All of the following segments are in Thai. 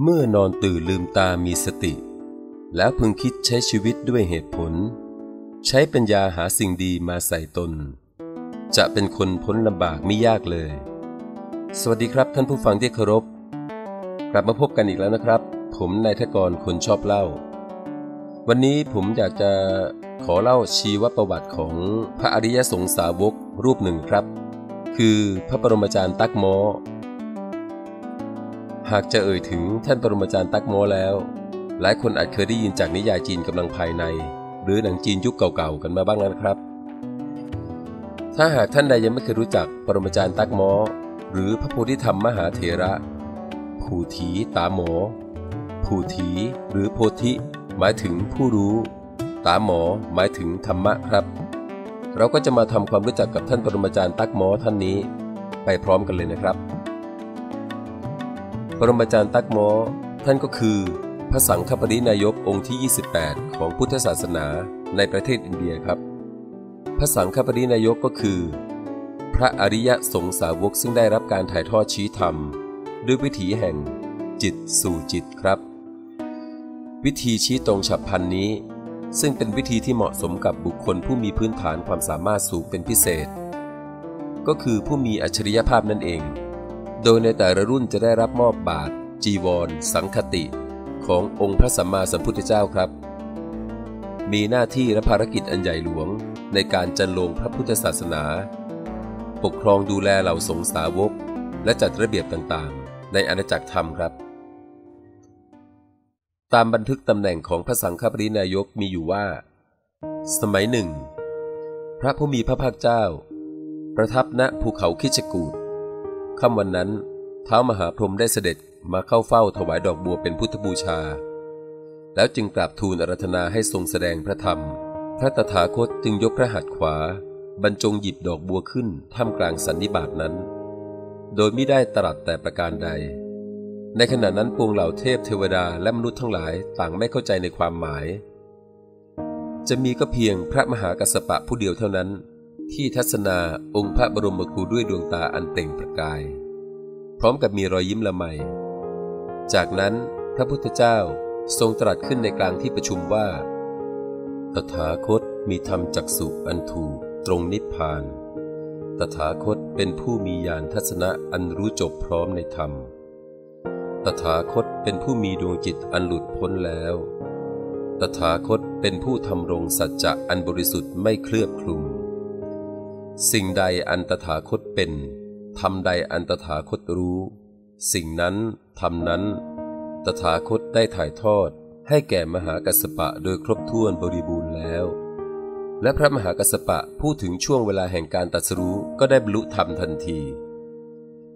เมื่อนอนตื่นลืมตามีสติ แล้วพึงคิดใช้ชีวิตด้วยเหตุผล ใช้ปัญญาหาสิ่งดีมาใส่ตน จะเป็นคนพ้นลำบากไม่ยากเลย สวัสดีครับท่านผู้ฟังที่เคารพ กลับมาพบกันอีกแล้วนะครับ ผมนายทกรคนชอบเล่า วันนี้ผมอยากจะขอเล่าชีวประวัติของพระอริยสงสาวกรูปหนึ่งครับ คือพระปรมาจารย์ตักมอ หากจะเอ่ยถึงท่านปรมาจารย์ตักโมแล้ว หลายคนอาจเคยได้ยินจากนิยายจีนกำลังภายใน หรือหนังจีนยุคเก่าๆกันมาบ้างแล้วนะครับ ถ้าหากท่านใดยังไม่เคยรู้จักปรมาจารย์ตักโมหรือพระโพธิธรรมมหาเถระผู้ถีตาหมอผู้ถีหรือโพธิ หมายถึงผู้รู้ ตาหมอหมายถึงธรรมะครับ เราก็จะมาทำความรู้จักกับท่านปรมาจารย์ตักโมท่านนี้ ไปพร้อมกันเลยนะครับ รมาจารย์ตักโมท่านก็คือ พระสังฆปรินายกองค์ที่ 28 ของพุทธศาสนาในประเทศอินเดียครับ พระสังฆปรินายกก็คือ พระอริยสงสาวกซึ่งได้รับการถ่ายทอดชี้ธรรม ด้วยวิถีแห่งจิตสู่จิตครับ วิธีชี้ตรงฉับพลันนี้ ซึ่งเป็นวิธีที่เหมาะสมกับบุคคลผู้มีพื้นฐานความสามารถสูงเป็นพิเศษ ก็คือผู้มีอัจฉริยภาพนั่นเอง โดยในแต่ละรุ่นจะได้รับมอบบาทจีวร สังคติ ขององค์พระสัมมาสัมพุทธเจ้าครับ มีหน้าที่และภารกิจอันใหญ่หลวงในการจันลงพระพุทธศาสนา ปกครองดูแลเหล่าสงฆ์สาวก และจัดระเบียบต่างๆ ในอาณาจักรธรรมครับ ตามบันทึกตำแหน่งของพระสังฆปรินายกมีอยู่ว่า สมัยหนึ่ง พระผู้มีพระภาคเจ้า ประทับณภูเขาคิชกูด ค่ำวันนั้นท้ามหาพรหมได้เสด็จมาเข้าเฝ้าถวายดอกบัวเป็นพุทธบูชา แล้วจึงกราบทูลอารัธนาให้ทรงแสดงพระธรรม พระตถาคตจึงยกพระหัตถ์ขวา บรรจงหยิบดอกบัวขึ้นท่ามกลางสันนิบาตนั้น โดยไม่ได้ตรัสแต่ประการใด ในขณะนั้นปวงเหล่าเทพเทวดาและมนุษย์ทั้งหลายต่างไม่เข้าใจในความหมาย จะมีก็เพียงพระมหากัสสปะผู้เดียวเท่านั้น ที่ทัศนาองค์พระบรมครูด้วยดวงตาอันเปล่งประกาย พร้อมกับมีรอยยิ้มละไม จากนั้นพระพุทธเจ้าทรงตรัสขึ้นในกลางที่ประชุมว่า ตถาคตมีธรรมจักสุอันถูกตรงนิพพาน ตถาคตเป็นผู้มีญาณทัศนะอันรู้จบพร้อมในธรรม ตถาคตเป็นผู้มีดวงจิตอันหลุดพ้นแล้ว ตถาคตเป็นผู้ทำรงสัจจะอันบริสุทธิ์ไม่เคลือบคลุม สิ่งใดอันตถาคตเป็นทำใดอันตถาคตรู้ สิ่งนั้นทำนั้น ตถาคตได้ถ่ายทอดให้แก่มหากัสสปะโดยครบถ้วนบริบูรณ์แล้ว และพระมหากัสสปะพูดถึงช่วงเวลาแห่งการตรัสรู้ก็ได้บรรลุธรรมทันที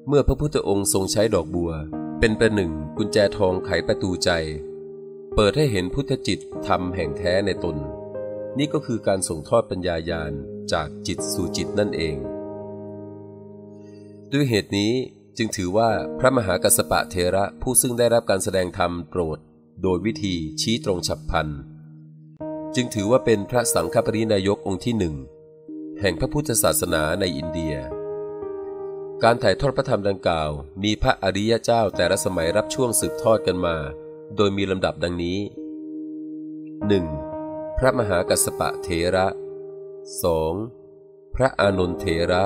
เมื่อพระพุทธองค์ทรงใช้ดอกบัว เป็นประหนึ่งกุญแจทองไขประตูใจ เปิดให้เห็นพุทธจิตธรรมแห่งแท้ในตน นี่ก็คือการส่งทอดปัญญายาณ จากจิตสู่จิตนั่นเอง ด้วยเหตุนี้จึงถือว่าพระมหากัสปะเทระผู้ซึ่งได้รับการแสดงธรรมโปรด โดยวิธีชี้ตรงฉับพลัน จึงถือว่าเป็นพระสังฆปรินายกองค์ที่หนึ่งแห่งพระพุทธศาสนาในอินเดีย การถ่ายทอดพระธรรมดังกล่าว มีพระอริยเจ้าแต่ละสมัยรับช่วงสืบทอดกันมา โดยมีลำดับดังนี้ 1. พระมหากัสปะเทระ 2. พระอานนทเถระ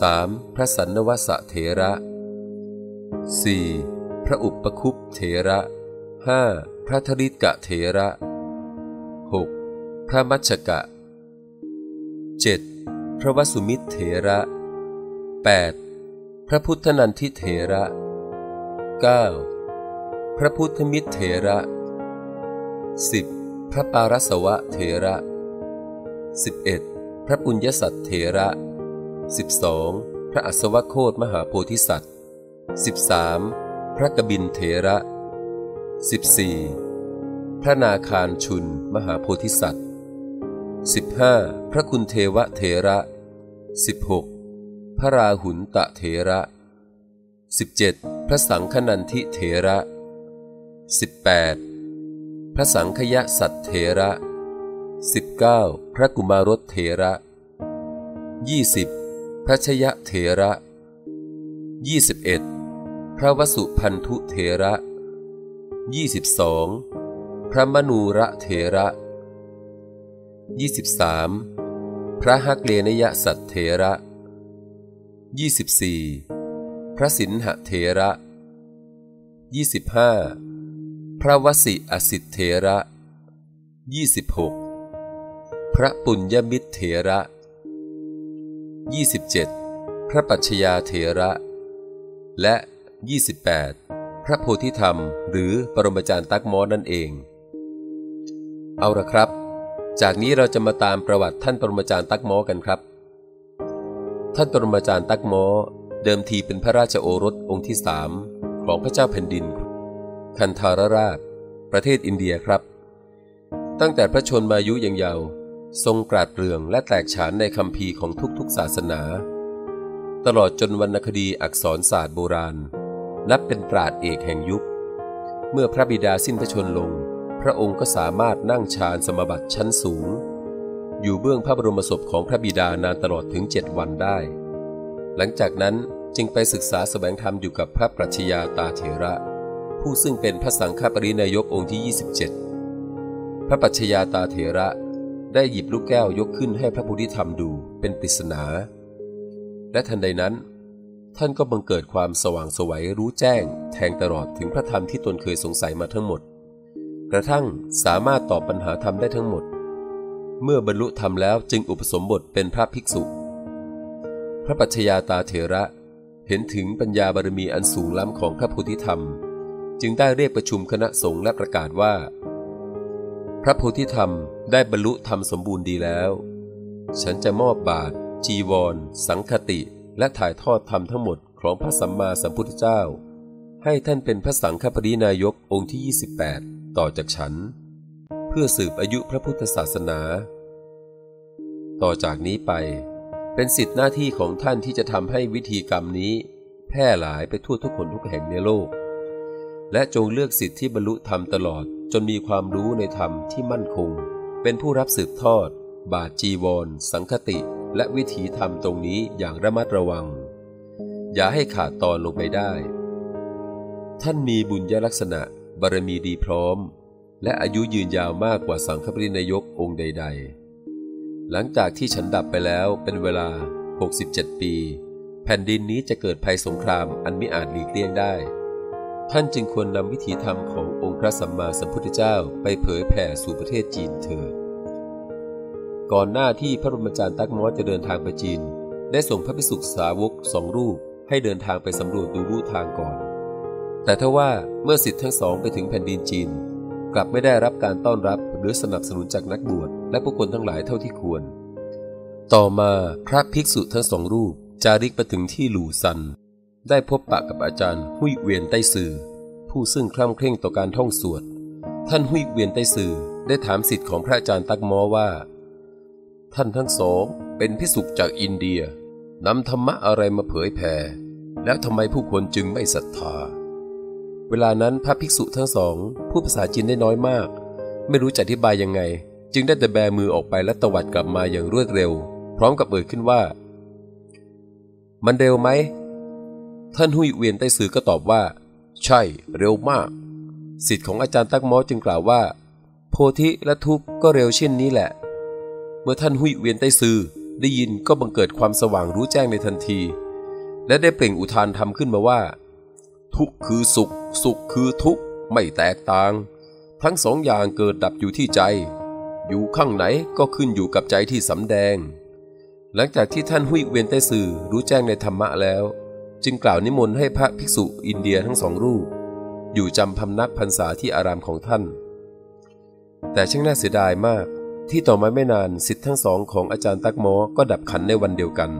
3. พระสันนวสเถระ 4. พระอุปคุปเถระ 5. พระธริกะเถระ 6. พระมัชกะ 7. พระวสุมิตรเถระ 8. พระพุทธนันทิเถระ 9. พระพุทธมิตรเถระ 10. พระปารสวะเถระ 11. พระปุญญสัตเถระ 12. พระอัศวโคตมหาโพธิสัตว์ 13. พระกบินเถระ 14. พระนาคารชุนมหาโพธิสัตว์ 15. พระคุณเทวเถระ 16. พระราหุลตะเถระ 17. พระสังฆนันทิเถระ 18. พระสังคยสัตเถระ 19. พระกุมารสเถระ 20. พระชยะเถระ 21. พระวสุพันธุเถระ 22. พระมนูระเถระ 23. พระฮักเลนยสัตเถระ 24. พระสินหเถระ 25. พระวสิอสิทเถระ 26. พระปุญญมิตรเถระ 27. พระปัจชยาเถระ และ 28. พระโพธิธรรม หรือปรมาจารย์ตักมอนั่นเอง เอาละครับ จากนี้เราจะมาตามประวัติท่านปรมาจารย์ตักมอกันครับ ท่านปรมาจารย์ตักมอเดิมทีเป็นพระราชโอรสองค์ที่สามของพระเจ้าแผ่นดิน คันธารราช ประเทศอินเดียครับ ตั้งแต่พระชนมายุยังเยาว์ ทรงกราดเรื่องและแตกฉานในคำพีของทุกๆศาสนา ตลอดจนวรรณคดีอักษรศาสตร์โบราณ นับเป็นปราดเอกแห่งยุค เมื่อพระบิดาสิ้นพระชนลง พระองค์ก็สามารถนั่งฌานสมบัติชั้นสูง อยู่เบื้องพระบรมศพของพระบิดานานตลอดถึงเจ็ดวันได้ หลังจากนั้นจึงไปศึกษาแสวงธรรมอยู่กับพระปรัชญาตาเถระ ผู้ซึ่งเป็นพระสังฆปรินายกองค์ที่ 27 พระปรัชญาตาเถระ ได้หยิบลูกแก้วยกขึ้นให้พระพธิธธรรมดูเป็นปริศนา และทันใดนั้น ท่านก็บังเกิดความสว่างสวัยรู้แจ้ง แทงตลอดถึงพระธรรมที่ตนเคยสงสัยมาทั้งหมด กระทั่งสามารถตอบปัญหาธรรมได้ทั้งหมด เมื่อบรรลุธรรมแล้วจึงอุปสมบทเป็นพระภิกษุ พระปัจชญาตาเถระเห็นถึงปัญญาบารมีอันสูงล้ำของพระโพธิธรรม จึงได้เรียกประชุมคณะสงฆ์และประกาศว่า พระโพธิธรรมได้บรรลุธรรมสมบูรณ์ดีแล้ว ฉันจะมอบบาทจีวร สังคติ และถ่ายทอดธรรมทั้งหมดของพระสัมมาสัมพุทธเจ้า ให้ท่านเป็นพระสังฆปรินายกองค์ที่ 28 ต่อจากฉัน เพื่อสืบอายุพระพุทธศาสนา ต่อจากนี้ไปเป็นสิทธิหน้าที่ของท่านที่จะทำให้วิธีกรรมนี้ แพร่หลายไปทั่วทุกคนทุกแห่งในโลก และจงเลือกสิทธิที่บรรลุธรรมตลอด จนมีความรู้ในธรรมที่มั่นคง เป็นผู้รับสืบทอด บาจีวร สังคติ และวิถีธรรมตรงนี้อย่างระมัดระวัง อย่าให้ขาดตอนลงไปได้ ท่านมีบุญยลักษณะบารมีดีพร้อม และอายุยืนยาวมากกว่าสังฆปรินายกองค์ใด ๆ หลังจากที่ฉันดับไปแล้วเป็นเวลา 67 ปี แผ่นดินนี้จะเกิดภัยสงครามอันไม่อาจหลีกเลี่ยงได้ ท่านจึงควรนำวิถีธรรมขององค์พระสัมมาสัมพุทธเจ้าไปเผยแผ่สู่ประเทศจีนเถิด ก่อนหน้าที่พระบรมจารย์ตักมอสจะเดินทางไปจีน ได้ส่งพระภิกษุสาวกสองรูปให้เดินทางไปสำรวจดูรูทางก่อน แต่ถ้าว่าเมื่อสิทธิ์ทั้งสองไปถึงแผ่นดินจีน กลับไม่ได้รับการต้อนรับหรือสนับสนุนจากนักบวชและผู้คนทั้งหลายเท่าที่ควร ต่อมาพระภิกษุทั้งสองรูปจาริกไปถึงที่หลู่ซัน ได้พบปะกับอาจารย์หุยเวียนไต้ซือผู้ซึ่งคล่ำเคร่งต่อการท่องสวด ท่านหุยเวียนไต้ซือได้ถามสิทธิ์ของพระอาจารย์ตักมอว่า ท่านทั้งสองเป็นพิสุกจากอินเดียนำธรรมะอะไรมาเผยแผ่แล้วทำไมผู้คนจึงไม่ศรัทธา เวลานั้นพระภิกษุทั้งสองพูดภาษาจีนได้น้อยมาก ไม่รู้จะอธิบายยังไง จึงได้แต่แบมือออกไปและตวัดกลับมาอย่างรวดเร็ว พร้อมกับเอ่ยขึ้นว่า มันเร็วไหม ท่านหุยเวียนใต้สือก็ตอบว่า ใช่ เร็วมาก สิทธิ์ของอาจารย์ตักมอจึงกล่าวว่า โพธิและทุกข์ก็เร็วเช่นนี้แหละ เมื่อท่านหุยเวียนใต้สือได้ยินก็บังเกิดความสว่างรู้แจ้งในทันที และได้เปล่งอุทานทำขึ้นมาว่า ทุกข์คือสุข สุขคือทุกข์ไม่แตกต่าง ทั้งสองอย่างเกิดดับอยู่ที่ใจ อยู่ข้างไหนก็ขึ้นอยู่กับใจที่สำแดง หลังจากที่ท่านหุยเวียนไต้สื่อรู้แจ้งในธรรมะแล้ว จึงกล่าวนิมนต์ให้พระภิกษุอินเดียทั้งสองรูป อยู่จำพำนักพรรษาที่อารามของท่าน แต่ช่างน่าเสียดายมากที่ต่อมาไม่นานสิทธิ์ทั้งสองของอาจารย์ตักโมก็ดับขันในวันเดียวกัน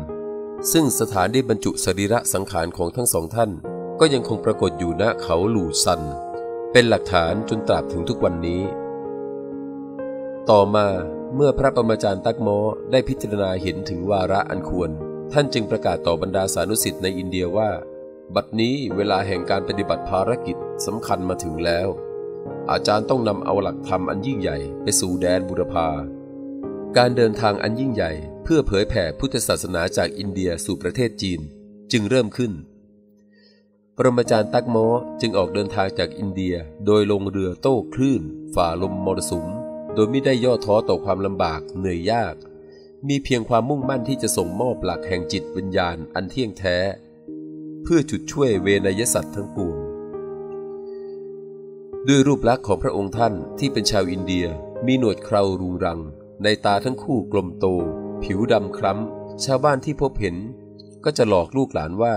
ซึ่งสถานที่บรรจุสรีระสังขารของทั้งสองท่าน ก็ยังคงปรากฏอยู่ณเขาหลู่ซัน เป็นหลักฐานจนตราบถึงทุกวันนี้ ต่อมาเมื่อพระประมาจารย์ตักโมได้พิจารณาเห็นถึงวาระอันควร ท่านจึงประกาศต่อบรรดาสานุสิทธิ์ในอินเดียว่า บัดนี้เวลาแห่งการปฏิบัติภารกิจสำคัญมาถึงแล้ว อาจารย์ต้องนำเอาหลักธรรมอันยิ่งใหญ่ไปสู่แดนบุรพาการเดินทางอันยิ่งใหญ่เพื่อเผยแผ่พุทธศาสนาจากอินเดียสู่ประเทศจีนจึงเริ่มขึ้น ปรมาจารย์ตักโมจึงออกเดินทางจากอินเดียโดยลงเรือโต้คลื่น ฝ่าลมมรสุม โดยไม่ได้ย่อท้อต่อความลำบากเหนื่อยยาก มีเพียงความมุ่งมั่นที่จะส่งมอบหลักแห่งจิตวิญญาณอันเที่ยงแท้ เพื่อจุดช่วยเวนยสัตว์ทั้งปวงด้วยรูปลักษณ์ของพระองค์ท่านที่เป็นชาวอินเดียมีหนวดเครารุงรัง ในตาทั้งคู่กลมโต ผิวดำคล้ำ ชาวบ้านที่พบเห็น ก็จะหลอกลูกหลานว่า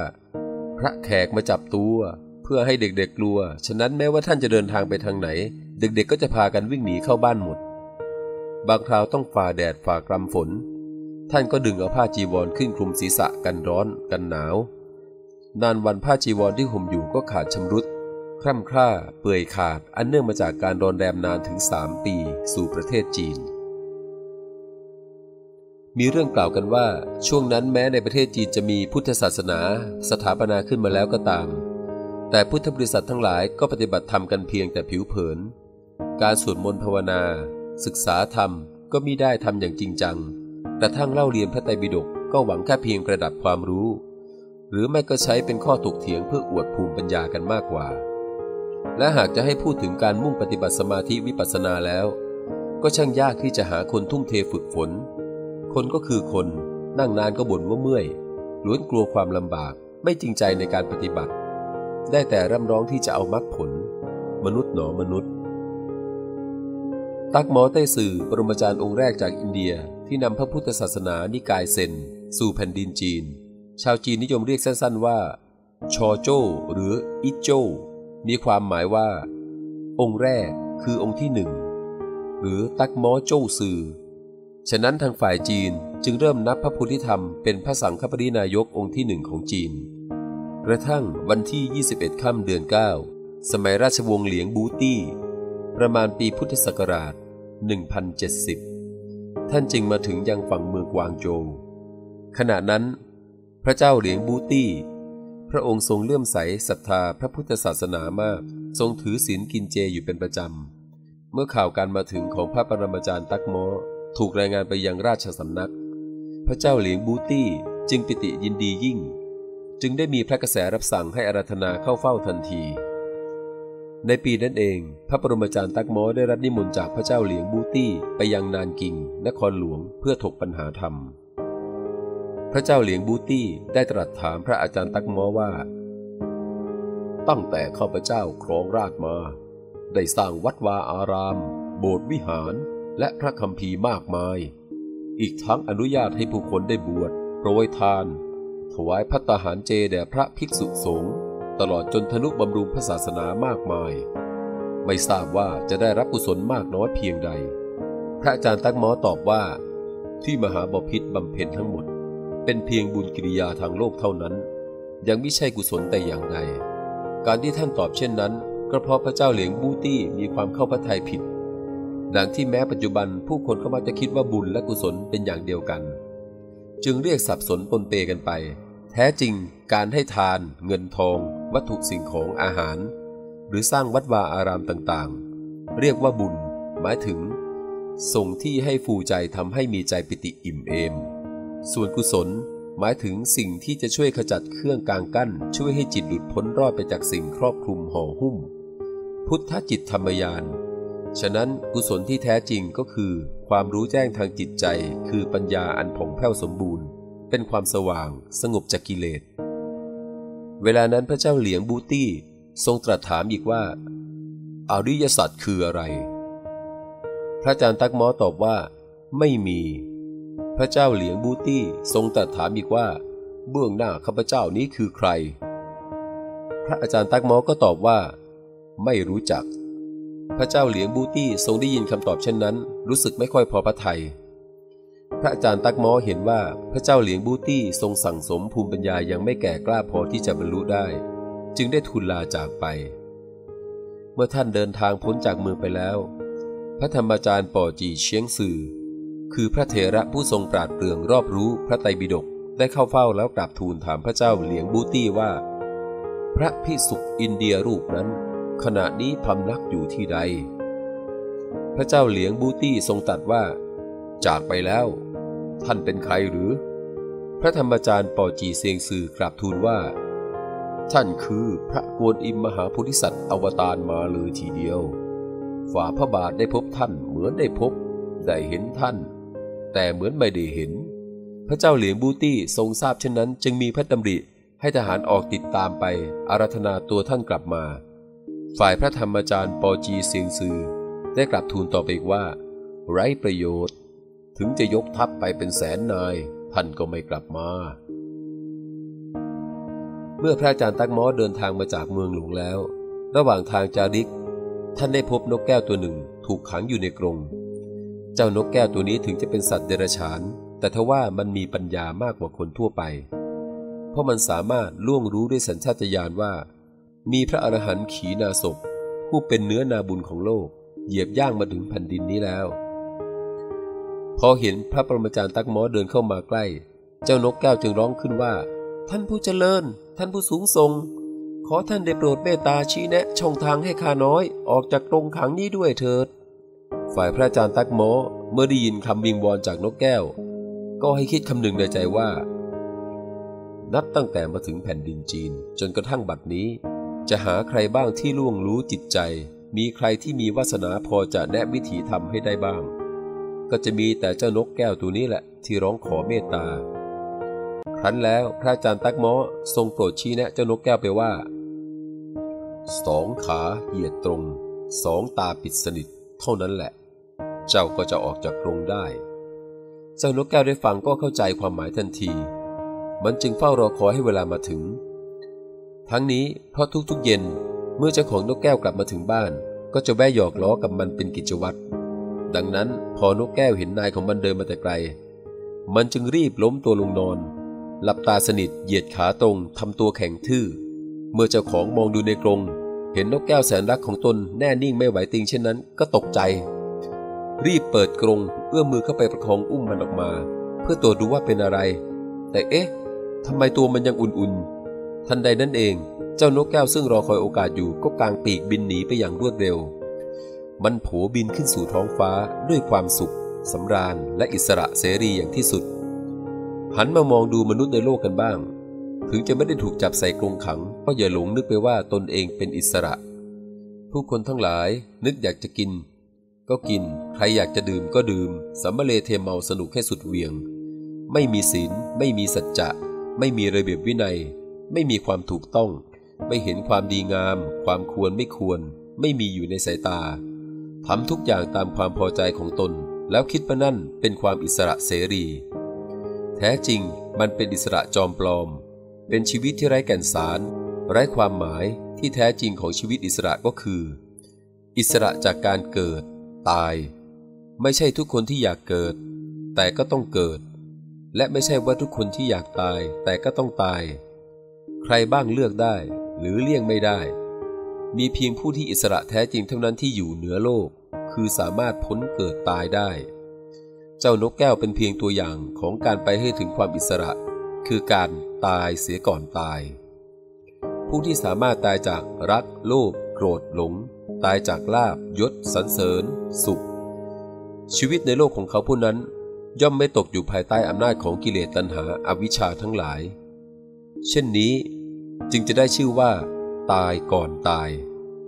พระแขกมาจับตัวเพื่อให้เด็กๆกลัว ฉะนั้นแม้ว่าท่านจะเดินทางไปทางไหน เด็กๆก็จะพากันวิ่งหนีเข้าบ้านหมด บางคราวต้องฝ่าแดดฝ่ากรำฝน ท่านก็ดึงเอาผ้าจีวรขึ้นคลุมศีรษะกันร้อนกันหนาว นานวันผ้าจีวรที่ห่มอยู่ก็ขาดชำรุด คร่ำคร่า เปื่อยขาด อันเนื่องมาจากการรอนแรมนานถึงสามปี สู่ประเทศจีน มีเรื่องกล่าวกันว่า ช่วงนั้นแม้ในประเทศจีนจะมีพุทธศาสนา สถาปนาขึ้นมาแล้วก็ตาม แต่พุทธบริษัททั้งหลายก็ปฏิบัติธรรมกันเพียงแต่ผิวเผิน การสวดมนต์ภาวนา ศึกษาธรรมก็มิได้ทำอย่างจริงจัง กระทั่งเล่าเรียนพระไตรปิฎกก็หวังแค่เพียงประดับความรู้ หรือไม่ก็ใช้เป็นข้อถกเถียงเพื่ออวดภูมิปัญญากันมากกว่า และหากจะให้พูดถึงการมุ่งปฏิบัติสมาธิวิปัสสนาแล้ว ก็ช่างยากที่จะหาคนทุ่มเทฝึกฝน คนก็คือคน นั่งนานก็บ่นว่าเมื่อยล้วนกลัวความลำบากไม่จริงใจในการปฏิบัติ ได้แต่ร่ำร้องที่จะเอามรรคผล มนุษย์หนอมนุษย์ ตักหมอเต้สื่อปรมาจารย์องค์แรกจากอินเดีย ที่นำพระพุทธศาสนานิกายเซน สู่แผ่นดินจีน ชาวจีนนิยมเรียกสั้นๆว่า ชอโจหรืออิโจมีความหมายว่า องค์แรกคือองค์ที่หนึ่งหรือตักมอโจ้ซือ ฉะนั้นทางฝ่ายจีนจึงเริ่มนับพระพุทธธรรมเป็นพระสังฆปรินายกองค์ที่หนึ่งของจีน กระทั่งวันที่ 21 ค่ำเดือน 9 สมัยราชวงศ์เหลียงบูตี้ ประมาณปีพุทธศักราช 1070 ท่านจึงมาถึงยังฝั่งเมืองกวางโจวขณะนั้น พระเจ้าเหลียงบูตี้ พระองค์ทรงเลื่อมใสศรัทธาพระพุทธศาสนามาก ทรงถือศีลกินเจอยู่เป็นประจำ เมื่อข่าวการมาถึงของพระปรมาจารย์ตักมอถูกรายงานไปยังราชสำนัก พระเจ้าเหลียงบูตี้จึงปิติยินดียิ่ง จึงได้มีพระกระแสรับสั่งให้อาราธนาเข้าเฝ้าทันที ในปีนั้นเอง พระปรมาจารย์ตักมอได้รับนิมนต์จากพระเจ้าเหลียงบูตี้ ไปยังนานกิง นครหลวงเพื่อถกปัญหาธรรม พระเจ้าเหลียงบูตี้ได้ตรัสถามพระอาจารย์ตักมอว่า ตั้งแต่ข้าพเจ้าครองราชมา ได้สร้างวัดวาอาราม โบสถ์วิหาร และพระคัมภีร์มากมาย อีกทั้งอนุญาตให้ผู้คนได้บวชโปรยทาน ถวายพัตหารเจแด่พระภิกษุสงฆ์ ตลอดจนทนุบำรุงพระศาสนามากมาย ไม่ทราบว่าจะได้รับกุศลมากน้อยเพียงใด พระอาจารย์ตักมอตอบว่า ที่มหาบพิษบำเพ็ญทั้งหมด เป็นเพียงบุญกิริยาทางโลกเท่านั้น ยังไม่ใช่กุศลแต่อย่างใดการที่ท่านตอบเช่นนั้น ก็เพราะพระเจ้าเหลียงบูตี้มีความเข้าพระทัยผิดดังที่แม้ปัจจุบันผู้คนก็มักจะคิดว่าบุญและกุศลเป็นอย่างเดียวกัน จึงเรียกสับสนปนเปกันไป แท้จริงการให้ทาน เงินทอง วัตถุสิ่งของอาหาร หรือสร้างวัดวาอารามต่างๆ เรียกว่าบุญ หมายถึง ส่งที่ให้ฟูใจทำให้มีใจปิติอิ่มเอม ส่วนกุศลหมายถึงสิ่งที่จะช่วยขจัดเครื่องกลางกั้น ช่วยให้จิตหลุดพ้นรอดไปจากสิ่งครอบคลุมห่อหุ้ม พุทธจิตธรรมยาน ฉะนั้นกุศลที่แท้จริงก็คือ ความรู้แจ้งทางจิตใจ คือปัญญาอันผ่องแผ้วสมบูรณ์ เป็นความสว่าง สงบจากกิเลส เวลานั้นพระเจ้าเหลียงบูตี้ทรงตรัสถามอีกว่า อริยสัจคืออะไร พระอาจารย์ตักมอตอบว่า ไม่มี พระเจ้าเหลียงบูตี้ทรงตรัสถามอีกว่า เบื้องหน้าข้าพเจ้านี้คือใคร พระอาจารย์ตักมอก็ตอบว่า ไม่รู้จัก พระเจ้าเหลียงบูตี้ทรงได้ยินคำตอบเช่นนั้น รู้สึกไม่ค่อยพอพระทยัย พระอาจารย์ตักม้อเห็นว่าพระเจ้าเหลียงบูตี้ทรงสั่งสมภูมิปัญญายังไม่แก่กล้าพอที่จะบรรลุได้ จึงได้ทูลลาจากไป เมื่อท่านเดินทางพ้นจากเมืองไปแล้ว พระธรรมจารย์ป่อจีเชียงสื่อ คือพระเถระผู้ทรงปราดเปรื่องรอบรู้พระไตรปิฎกได้เข้าเฝ้าแล้วกราบทูลถามพระเจ้าเหลียงบูตี้ว่า พระพิสุอินเดียรูปนั้น ขณะนี้พำนักอยู่ที่ใด พระเจ้าเหลียงบูตี้ทรงตัดว่า จากไปแล้ว ท่านเป็นใครหรือ พระธรรมจารย์ปอจีเซียงซือกราบทูลว่า ท่านคือพระกวนอิมมหาโพธิสัตว์อวตารมาเลยทีเดียว ฝ่าพระบาทได้พบท่านเหมือนได้พบ ได้เห็นท่าน แต่เหมือนไม่ได้เห็น พระเจ้าเหลียงบูตี้ทรงทราบเช่นนั้น จึงมีพระดำริให้ทหารออกติดตามไปอารัธนาตัวท่านกลับมา ฝ่ายพระธรรมจารย์ปอจีเซียงซือได้กลับทูลต่อไปอีกว่า ไร้ประโยชน์ ถึงจะยกทัพไปเป็นแสนนาย ท่านก็ไม่กลับมา เมื่อพระอาจารย์ตักม้อเดินทางมาจากเมืองหลวงแล้ว ระหว่างทางจาริก ท่านได้พบนกแก้วตัวหนึ่งถูกขังอยู่ในกรงเจ้านกแก้วตัวนี้ถึงจะเป็นสัตว์เดรัจฉาน แต่ทว่ามันมีปัญญามากกว่าคนทั่วไป เพราะมันสามารถล่วงรู้ด้วยสัญชาตญาณว่า มีพระอรหันต์ขีนาศพผู้เป็นเนื้อนาบุญของโลก เหยียบย่างมาถึงแผ่นดินนี้แล้ว พอเห็นพระปรมาจารย์ตักหมอเดินเข้ามาใกล้ เจ้านกแก้วจึงร้องขึ้นว่า ท่านผู้เจริญ ท่านผู้สูงทรง ขอท่านได้โปรดเมตตาชี้แนะช่องทางให้ข้าน้อย ออกจากกรงขังนี้ด้วยเถิด ฝ่ายพระอาจารย์ตักหมอเมื่อได้ยินคำวิงวอนจากนกแก้ว ก็ให้คิดคำหนึ่งในใจว่า นับตั้งแต่มาถึงแผ่นดินจีนจนกระทั่งบัดนี้ จะหาใครบ้างที่ล่วงรู้จิตใจ มีใครที่มีวาสนาพอจะแนะวิถีทำให้ได้บ้าง ก็จะมีแต่เจ้านกแก้วตัวนี้แหละ ที่ร้องขอเมตตา ครั้นแล้วพระอาจารย์ตักหมอทรงโปรดชี้แนะเจ้านกแก้วไปว่า สองขาเหยียดตรง สองตาปิดสนิท เท่านั้นแหละ เจ้าก็จะออกจากกรงได้ เจ้านกแก้วได้ฟังก็เข้าใจความหมายทันที มันจึงเฝ้ารอคอยให้เวลามาถึง ทั้งนี้เพราะทุกๆเย็นเมื่อเจ้าของนกแก้วกลับมาถึงบ้าน ก็จะแวะหยอกล้อกับมันเป็นกิจวัตร ดังนั้นพอนกแก้วเห็นนายของมันเดินมาแต่ไกล มันจึงรีบล้มตัวลงนอน หลับตาสนิทเหยียดขาตรงทำตัวแข็งทื่อ เมื่อเจ้าของมองดูในกรงเห็นนกแก้วแสนรักของตนแน่นิ่งไม่ไหวติงเช่นนั้นก็ตกใจ รีบเปิดกรงเอื้อมมือเข้าไปประคองอุ้มมันออกมา เพื่อตรวจดูว่าเป็นอะไร แต่เอ๊ะทำไมตัวมันยังอุ่นๆ ทันใดนั้นเอง เจ้านกแก้วซึ่งรอคอยโอกาสอยู่ก็กางปีกบินหนีไปอย่างรวดเร็ว มันโผบินขึ้นสู่ท้องฟ้าด้วยความสุขสำราญและอิสระเสรีอย่างที่สุด หันมามองดูมนุษย์ในโลกกันบ้าง ถึงจะไม่ได้ถูกจับใส่กรงขัง ก็อย่าหลงนึกไปว่าตนเองเป็นอิสระ ผู้คนทั้งหลายนึกอยากจะกิน ก็กิน ใครอยากจะดื่มก็ดื่มสัมมาเลเทเมาสนุกให้สุดเหวียง ไม่มีศีล ไม่มีสัจจะ ไม่มีระเบียบวินัย ไม่มีความถูกต้อง ไม่เห็นความดีงาม ความควรไม่ควร ไม่มีอยู่ในสายตา ทำทุกอย่างตามความพอใจของตน แล้วคิดว่านั่นเป็นความอิสระเสรี แท้จริงมันเป็นอิสระจอมปลอม เป็นชีวิตที่ไร้แก่นสาร ไร้ความหมายที่แท้จริงของชีวิตอิสระก็คือ อิสระจากการเกิด ตาย ไม่ใช่ทุกคนที่อยากเกิด แต่ก็ต้องเกิด และไม่ใช่ว่าทุกคนที่อยากตายแต่ก็ต้องตาย ใครบ้างเลือกได้ หรือเลี่ยงไม่ได้ มีเพียงผู้ที่อิสระแท้จริงเท่านั้นที่อยู่เหนือโลก คือสามารถพ้นเกิดตายได้ เจ้านกแก้วเป็นเพียงตัวอย่างของการไปให้ถึงความอิสระ คือการตายเสียก่อนตาย ผู้ที่สามารถตายจากรักโลภโกรธหลง ตายจากลาบยศสรรเสริญ สุข ชีวิตในโลกของเขาผู้นั้น ย่อมไม่ตกอยู่ภายใต้อำนาจของกิเลสตัณหาอาวิชชาทั้งหลาย เช่นนี้จึงจะได้ชื่อว่า ตายก่อนตาย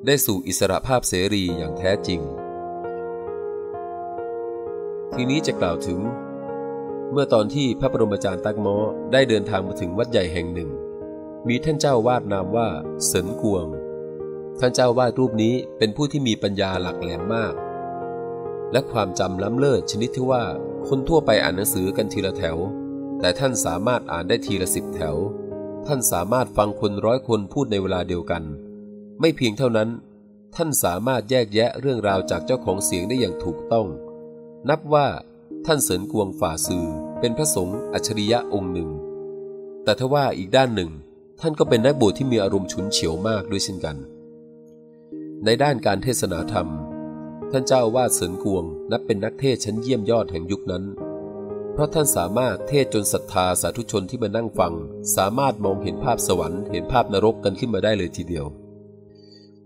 ได้สู่อิสระภาพเสรีอย่างแท้จริง ทีนี้จะกล่าวถึง เมื่อตอนที่พระบรมอาจารย์ตักมอได้เดินทางมาถึงวัดใหญ่แห่งหนึ่ง มีท่านเจ้าวาดนามว่าเสินกวง ท่านเจ้าวาดรูปนี้เป็นผู้ที่มีปัญญาหลักแหลมมาก และความจำล้ำเลิศชนิดที่ว่าคนทั่วไปอ่านหนังสือกันทีละแถว แต่ท่านสามารถอ่านได้ทีละสิบแถว ท่านสามารถฟังคนร้อยคนพูดในเวลาเดียวกัน ไม่เพียงเท่านั้น ท่านสามารถแยกแยะเรื่องราวจากเจ้าของเสียงได้อย่างถูกต้อง นับว่าท่านเสริญกวงฝ่าซือเป็นพระสงฆ์อัจฉริยะองค์หนึ่ง แต่ทว่าอีกด้านหนึ่ง ท่านก็เป็นนักบวชที่มีอารมณ์ฉุนเฉียวมากด้วยเช่นกัน ในด้านการเทศนาธรรม ท่านเจ้าวาดเสริญกวงนับเป็นนักเทศชั้นเยี่ยมยอดแห่งยุคนั้น เพราะท่านสามารถเทศจนศรัทธาสาธุชนที่มานั่งฟัง สามารถมองเห็นภาพสวรรค์เห็นภาพนรกกันขึ้นมาได้เลยทีเดียว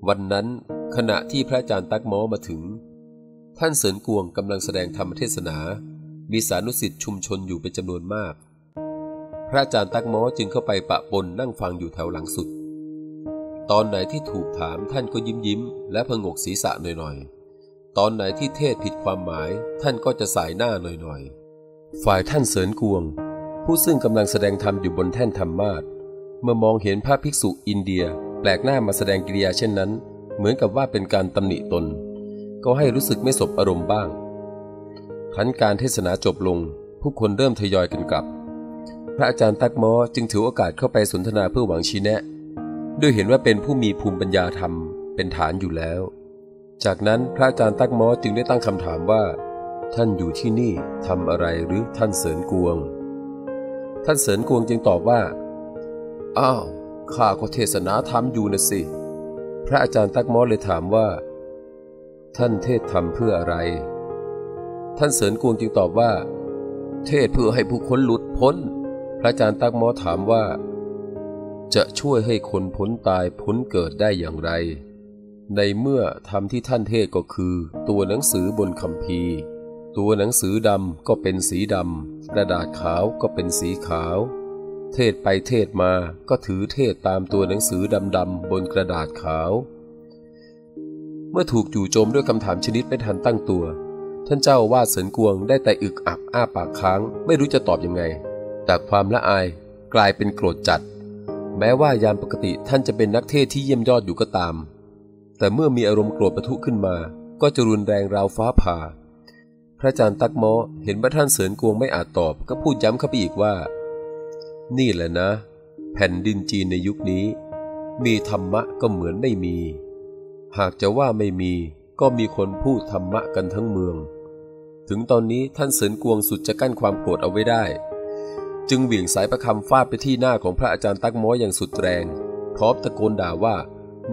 วันนั้นขณะที่พระอาจารย์ตักหมอมาถึง ท่านเสริญกวงกำลังแสดงธรรมเทศนา มีสานุสิทธิ์ชุมชนอยู่เป็นจำนวนมาก พระอาจารย์ตักหมอจึงเข้าไปปะปนนั่งฟังอยู่แถวหลังสุด ตอนไหนที่ถูกถามท่านก็ยิ้มยิ้ม และพงกศีรษะหน่อยๆ ตอนไหนที่เทศผิดความหมาย ท่านก็จะสายหน้าหน่อยๆ ฝ่ายท่านเสริญกวง ผู้ซึ่งกำลังแสดงธรรมอยู่บนแท่นธรรมาสเมื่อมองเห็นพระภิกษุอินเดียแปลกหน้ามาแสดงกิริยาเช่นนั้น เหมือนกับว่าเป็นการตำหนิตน ก็ให้รู้สึกไม่สบอารมณ์บ้างครั้นการเทศนาจบลง ผู้คนเริ่มทยอยกันกลับ พระอาจารย์ตักมอจึงถือโอกาสเข้าไปสนทนาเพื่อหวังชี้แนะ ด้วยเห็นว่าเป็นผู้มีภูมิปัญญาธรรมเป็นฐานอยู่แล้ว จากนั้นพระอาจารย์ตักมอจึงได้ตั้งคำถามว่า ท่านอยู่ที่นี่ทำอะไรหรือท่านเสริญกวง ท่านเสริญกวงจึงตอบว่า อ้าว ข้าก็เทศนาธรรมอยู่นะสิ พระอาจารย์ตักมอเลยถามว่า ท่านเทศธรรมเพื่ออะไร ท่านเสริญกวงจึงตอบว่า เทศเพื่อให้ผู้คนหลุดพ้น พระอาจารย์ตักมอถามว่า จะช่วยให้คนพ้นตายพ้นเกิดได้อย่างไร ในเมื่อธรรมที่ท่านเทศก็คือ ตัวหนังสือบนคำพีร์ ตัวหนังสือดำก็เป็นสีดำ กระดาษขาวก็เป็นสีขาว เทศไปเทศมาก็ถือเทศตามตัวหนังสือดำๆบนกระดาษขาว เมื่อถูกจู่โจมด้วยคำถามชนิดไม่ทันตั้งตัว ท่านเจ้าวาดเสินกวงได้แต่อึกอักอ้าปากค้าง ไม่รู้จะตอบยังไง แต่ความละอายกลายเป็นโกรธจัด แม้ว่ายามปกติท่านจะเป็นนักเทศที่เยี่ยมยอดอยู่ก็ตาม แต่เมื่อมีอารมณ์โกรธประทุขึ้นมา ก็จะรุนแรงราวฟ้าผ่า พระอาจารย์ตักมอเห็นว่าท่านเสริญกวงไม่อาจตอบ ก็พูดย้ำเข้าไปอีกว่า นี่แหละนะ แผ่นดินจีนในยุคนี้ มีธรรมะก็เหมือนไม่มี หากจะว่าไม่มี ก็มีคนพูดธรรมะกันทั้งเมือง ถึงตอนนี้ท่านเสริญกวงสุดจะกั้นความโกรธเอาไว้ได้ จึงเหวี่ยงสายประคำฟาดไปที่หน้าของพระอาจารย์ตักมออย่างสุดแรงพร้อมตะโกนด่าว่า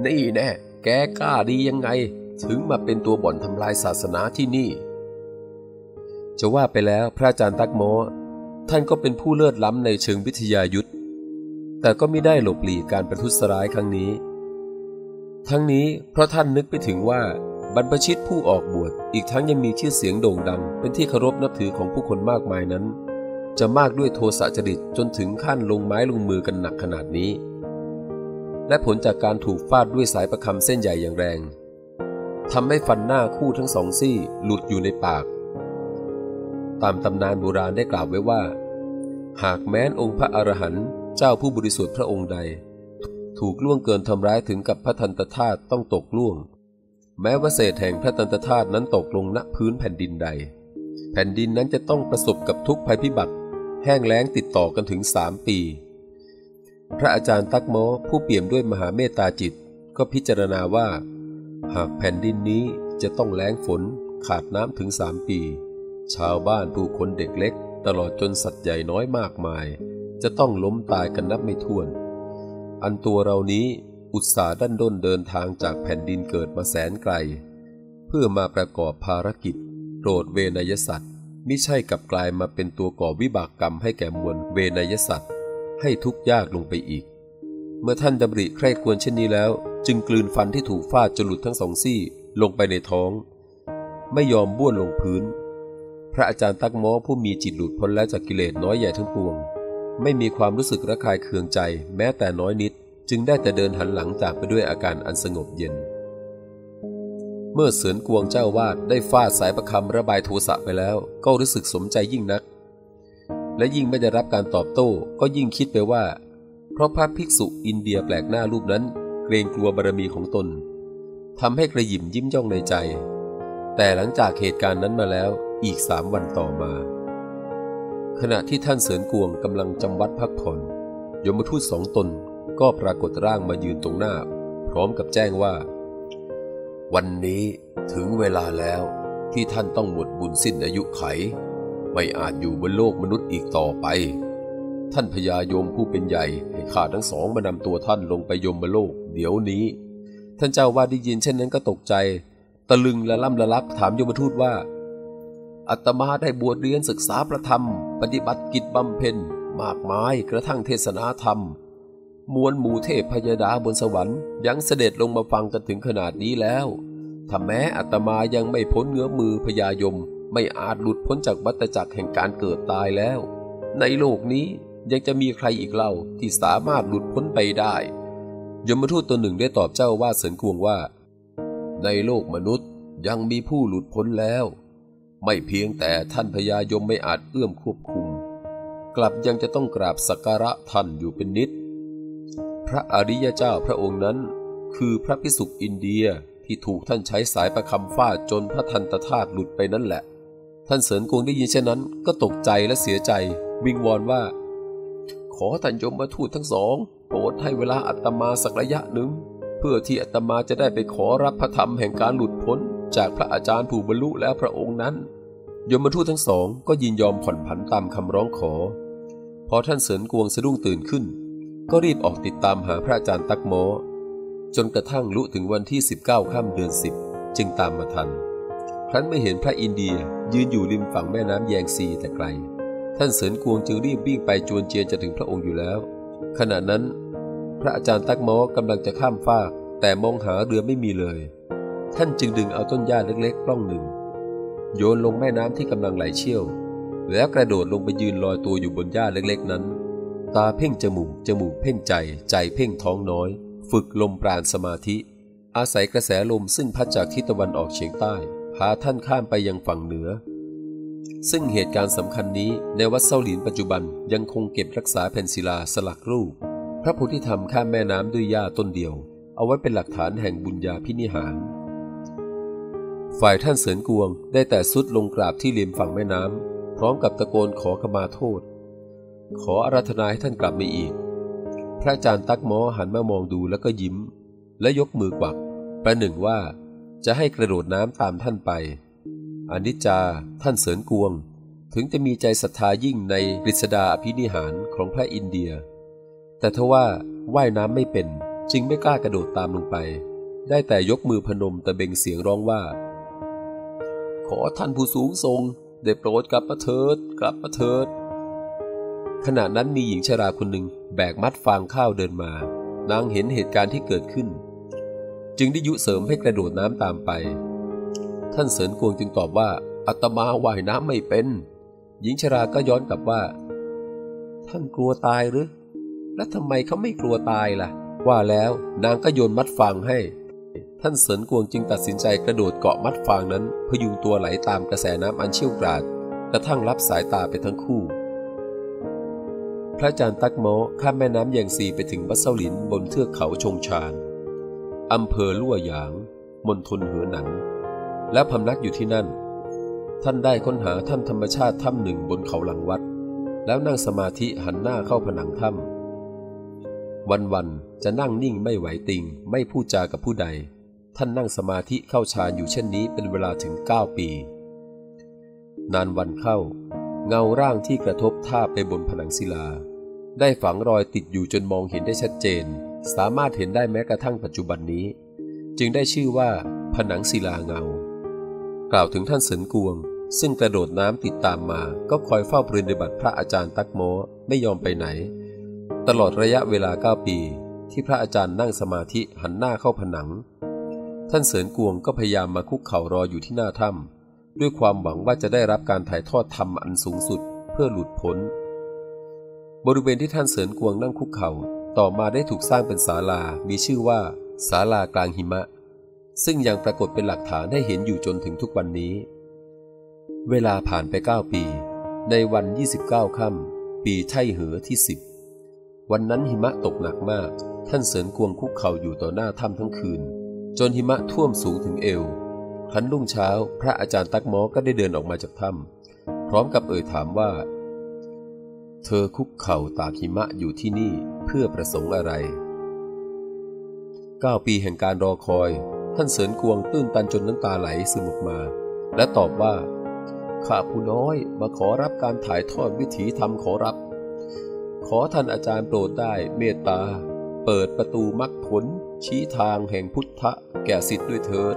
นี่แน่แกกล้าดียังไง ถึงมาเป็นตัวบ่อนทำลายศาสนาที่นี่ จะว่าไปแล้วพระอาจารย์ตักโมท่านก็เป็นผู้เลิศล้ำในเชิงวิทยายุทธแต่ก็ไม่ได้หลบหลีกการประทุษร้ายครั้งนี้ ทั้งนี้เพราะท่านนึกไปถึงว่าบรรพชิตผู้ออกบวชอีกทั้งยังมีชื่อเสียงโด่งดัง เป็นที่เคารพนับถือของผู้คนมากมายนั้น จะมากด้วยโทสะจริตจนถึงขั้นลงไม้ลงมือกันหนักขนาดนี้ และผลจากการถูกฟาดด้วยสายประคำเส้นใหญ่อย่างแรงทำให้ฟันหน้าคู่ทั้งสองซี่หลุดอยู่ในปาก ตามตำนานโบราณได้กล่าวไว้ว่า หากแม้นองค์พระอรหันต์เจ้าผู้บริสุทธิ์พระองค์ใด ถูกล่วงเกินทำร้ายถึงกับพระทันตธาตุต้องตกล่วง แม้ว่าเศษแห่งพระทันตธาตุนั้นตกลงณพื้นแผ่นดินใด แผ่นดินนั้นจะต้องประสบกับทุกภัยพิบัติ แห้งแล้งติดต่อกันถึงสามปี พระอาจารย์ตักโมผู้เปี่ยมด้วยมหาเมตตาจิต ก็พิจารณาว่า หากแผ่นดินนี้จะต้องแล้งฝนขาดน้ำถึงสามปี ชาวบ้านผู้คนเด็กเล็ก ตลอดจนสัตว์ใหญ่น้อยมากมาย จะต้องล้มตายกันนับไม่ถ้วน อันตัวเรานี้อุตสาห์ดันด้นเดินทางจากแผ่นดินเกิดมาแสนไกล เพื่อมาประกอบภารกิจโปรดเวนยสัตว์มิใช่กลับกลายมาเป็นตัวก่อวิบากกรรมให้แก่มวลเวนยสัตว์ให้ทุกข์ยากลงไปอีก เมื่อท่านดำริใคร่ควรเช่นนี้แล้ว จึงกลืนฟันที่ถูกฟาดจนหลุดทั้งสองซี่ลงไปในท้อง ไม่ยอมบ้วนลงพื้น ระอาจารย์ตักม้อผู้มีจิตหลุดพ้นแล้วจากกิเลสน้อยใหญ่ทั้งปวง ไม่มีความรู้สึกระคายเคืองใจ แม้แต่น้อยนิด จึงได้แต่เดินหันหลังจากไปด้วยอาการอันสงบเย็น เมื่อเสือนกวงเจ้าวาดได้ฟาดสายประคำระบายโทสะไปแล้ว ก็รู้สึกสมใจยิ่งนัก และยิ่งไม่ได้รับการตอบโต้ก็ยิ่งคิดไปว่า เพราะพระภิกษุอินเดียแปลกหน้ารูปนั้น เกรงกลัวบารมีของตนทำให้กระยิมยิ้มย่องในใจ แต่หลังจากเหตุการณ์นั้นมาแล้ว อีกสามวันต่อมา ขณะที่ท่านเสริญกวงกำลังจำวัดพักผ่อน ยมทูตสองตนก็ปรากฏร่างมายืนตรงหน้า พร้อมกับแจ้งว่า วันนี้ถึงเวลาแล้วที่ท่านต้องหมดบุญสิ้นอายุไข ไม่อาจอยู่บนโลกมนุษย์อีกต่อไป ท่านพญายมผู้เป็นใหญ่ให้ข้าทั้งสองมานำตัวท่านลงไปยมโลก เดี๋ยวนี้ ท่านเจ้าวาดได้ยินเช่นนั้นก็ตกใจ ตะลึงและล่ำละลักถามยมทูตว่า อัตมาได้บวชเรียนศึกษาประธรรม ปฏิบัติกิจบำเพ็ญมากมายกระทั่งเทศนาธรรม มวลหมู่เทพพยดาบนสวรรค์ยังเสด็จลงมาฟังกันถึงขนาดนี้แล้วถ้าแม้อัตมายังไม่พ้นเงื้อมือพญายม ไม่อาจหลุดพ้นจากวัฏจักรแห่งการเกิดตายแล้ว ในโลกนี้ยังจะมีใครอีกเล่าที่สามารถหลุดพ้นไปได้ ยมทูตตัวหนึ่งได้ตอบเจ้าว่าเสินกวงว่า ในโลกมนุษย์ยังมีผู้หลุดพ้นแล้ว ไม่เพียงแต่ท่านพญายมไม่อาจเอื้อมควบคุม กลับยังจะต้องกราบสักการะท่านอยู่เป็นนิด พระอริยเจ้าพระองค์นั้น คือพระพิสุกอินเดียที่ถูกท่านใช้สายประคำฟาดจนพระทันตธาตุหลุดไปนั่นแหละ ท่านเสริญกงได้ยินเช่นนั้น ก็ตกใจและเสียใจ วิงวอนว่า ขอท่านยมมาทูตทั้งสอง โปรดให้เวลาอัตมาสักระยะหนึ่ง เพื่อที่อัตมาจะได้ไปขอรับพระธรรมแห่งการหลุดพ้น จากพระอาจารย์ผู้บรรลุแล้วพระองค์นั้น ยมทูตทั้งสองก็ยินยอมผ่อนผันตามคำร้องขอ พอท่านเสริญกวงสะดุ้งตื่นขึ้น ก็รีบออกติดตามหาพระอาจารย์ตักโมจนกระทั่งลุถึงวันที่ 19ค่ำเดือน 10 จึงตามมาทัน ครั้นไม่เห็นพระอินเดียยืนอยู่ริมฝั่งแม่น้ำแยงซีแต่ไกล ท่านเสริญกวงจึงรีบวิ่งไปจวนเจียนจะถึงพระองค์อยู่แล้ว ขณะนั้น พระอาจารย์ตักมอกำลังจะข้ามฟาก แต่มองหาเรือไม่มีเลย ท่านจึงดึงเอาต้นหญ้าเล็กๆปล้องหนึ่ง โยนลงแม่น้ำที่กำลังไหลเชี่ยว แล้วกระโดดลงไปยืนลอยตัวอยู่บนหญ้าเล็กๆนั้น ตาเพ่งจมูก จมูกเพ่งใจ ใจเพ่งท้องน้อย ฝึกลมปราณสมาธิ อาศัยกระแสลมซึ่งพัดจากทิศตะวันออกเฉียงใต้ พาท่านข้ามไปยังฝั่งเหนือซึ่งเหตุการณ์สำคัญนี้ในวัดเซาหลินปัจจุบันยังคงเก็บรักษาแผ่นศิลาสลักรูป ระโพธิธรรมข้ามแม่น้ำด้วยหญ้าต้นเดียว เอาไว้เป็นหลักฐานแห่งบุญญาพินิหาร ฝ่ายท่านเสริญกวงได้แต่สุดลงกราบที่ริมฝั่งแม่น้ำพร้อมกับตะโกนขอขมาโทษ ขออาราธนาให้ท่านกลับมาอีก พระอาจารย์ตักหมอหันมามองดูแล้วก็ยิ้ม และยกมือกวัก ประหนึ่งว่าจะให้กระโดดน้ำตามท่านไปอนิจจา ท่านเสริญกวง ถึงจะมีใจศรัทธายิ่งในกฤษดาอภินิหารของพระอินเดีย แต่ทว่าว่ายน้ำไม่เป็นจึงไม่กล้ากระโดดตามลงไป ได้แต่ยกมือพนมตะเบงเสียงร้องว่า ขอท่านผู้สูงทรงได้โปรดกลับมาเถิด กลับมาเถิด ขณะนั้นมีหญิงชราคนหนึ่งแบกมัดฟางข้าวเดินมา นางเห็นเหตุการณ์ที่เกิดขึ้น จึงได้ยุเสริมให้กระโดดน้ำตามไป ท่านเสริญกวงจึงตอบว่าอัตมาว่ายน้ำไม่เป็น หญิงชราก็ย้อนกลับว่า ท่านกลัวตายหรือ และทำไมเขาไม่กลัวตายล่ะ ว่าแล้วนางก็โยนมัดฟางให้ ท่านเสริญกวงจึงตัดสินใจกระโดดเกาะมัดฟางนั้น พยุงตัวไหลตามกระแสน้ำอันเชี่ยวกราดกระทั่งรับสายตาไปทั้งคู่ พระอาจารย์ตักโมข้ามแม่น้ำแยงซีไปถึงวัดเซาหลินบนเทือกเขาชงชานอำเภอลั่วหยางมณฑลเหอหนันและพำนักอยู่ที่นั่น ท่านได้ค้นหาถ้ำธรรมชาติถ้ำหนึ่งบนเขาหลังวัด แล้วนั่งสมาธิหันหน้าเข้าผนังถ้ำ วันๆจะนั่งนิ่งไม่ไหวติง ไม่พูดจากับผู้ใด ท่านนั่งสมาธิเข้าฌานอยู่เช่นนี้เป็นเวลาถึงเก้าปี นานวันเข้า เงาร่างที่กระทบท่าไปบนผนังศิลา ได้ฝังรอยติดอยู่จนมองเห็นได้ชัดเจน สามารถเห็นได้แม้กระทั่งปัจจุบันนี้ จึงได้ชื่อว่า ผนังศิลาเงา กล่าวถึงท่านเสินกวง ซึ่งกระโดดน้ำติดตามมา ก็คอยเฝ้าปรินิบัติพระอาจารย์ตักโมไม่ยอมไปไหน ตลอดระยะเวลาเก้าปี ที่พระอาจารย์นั่งสมาธิหันหน้าเข้าผนัง ท่านเสินกวงก็พยายามมาคุกเข่ารออยู่ที่หน้าถ้ำด้วยความหวังว่าจะได้รับการถ่ายทอดธรรมอันสูงสุดเพื่อหลุดพ้น บริเวณที่ท่านเสริญกวงนั่งคุกเขา่าต่อมาได้ถูกสร้างเป็นศาลา มีชื่อว่าศาลากลางหิมะ ซึ่งยังปรากฏเป็นหลักฐานให้เห็นอยู่จนถึงทุกวันนี้ เวลาผ่านไป 9 ปี ในวัน 29 ค่ำปีไช่เหอที่ 10 วันนั้นหิมะตกหนักมาก ท่านเสริญกวงคุกเข่าอยู่ต่อหน้าถ้ำทั้งคืน จนหิมะท่วมสูงถึงเอวขันรุ่งเช้า พระอาจารย์ตักมอก็ได้เดินออกมาจากถ้ำพร้อมกับเอ่ยถามว่า เธอคุกเข่าตากหิมะอยู่ที่นี่เพื่อประสงค์อะไรเก้าปีแห่งการรอคอย ท่านเสริญกวงตื้นตันจนน้ำตาไหลซึมออกมา และตอบว่าข้าผู้น้อยมาขอรับการถ่ายทอดวิถีธรรมขอรับ ขอท่านอาจารย์โปรดได้เมตตา เปิดประตูมรรคผล ชี้ทางแห่งพุทธะแก่สิทธิ์ด้วยเถิด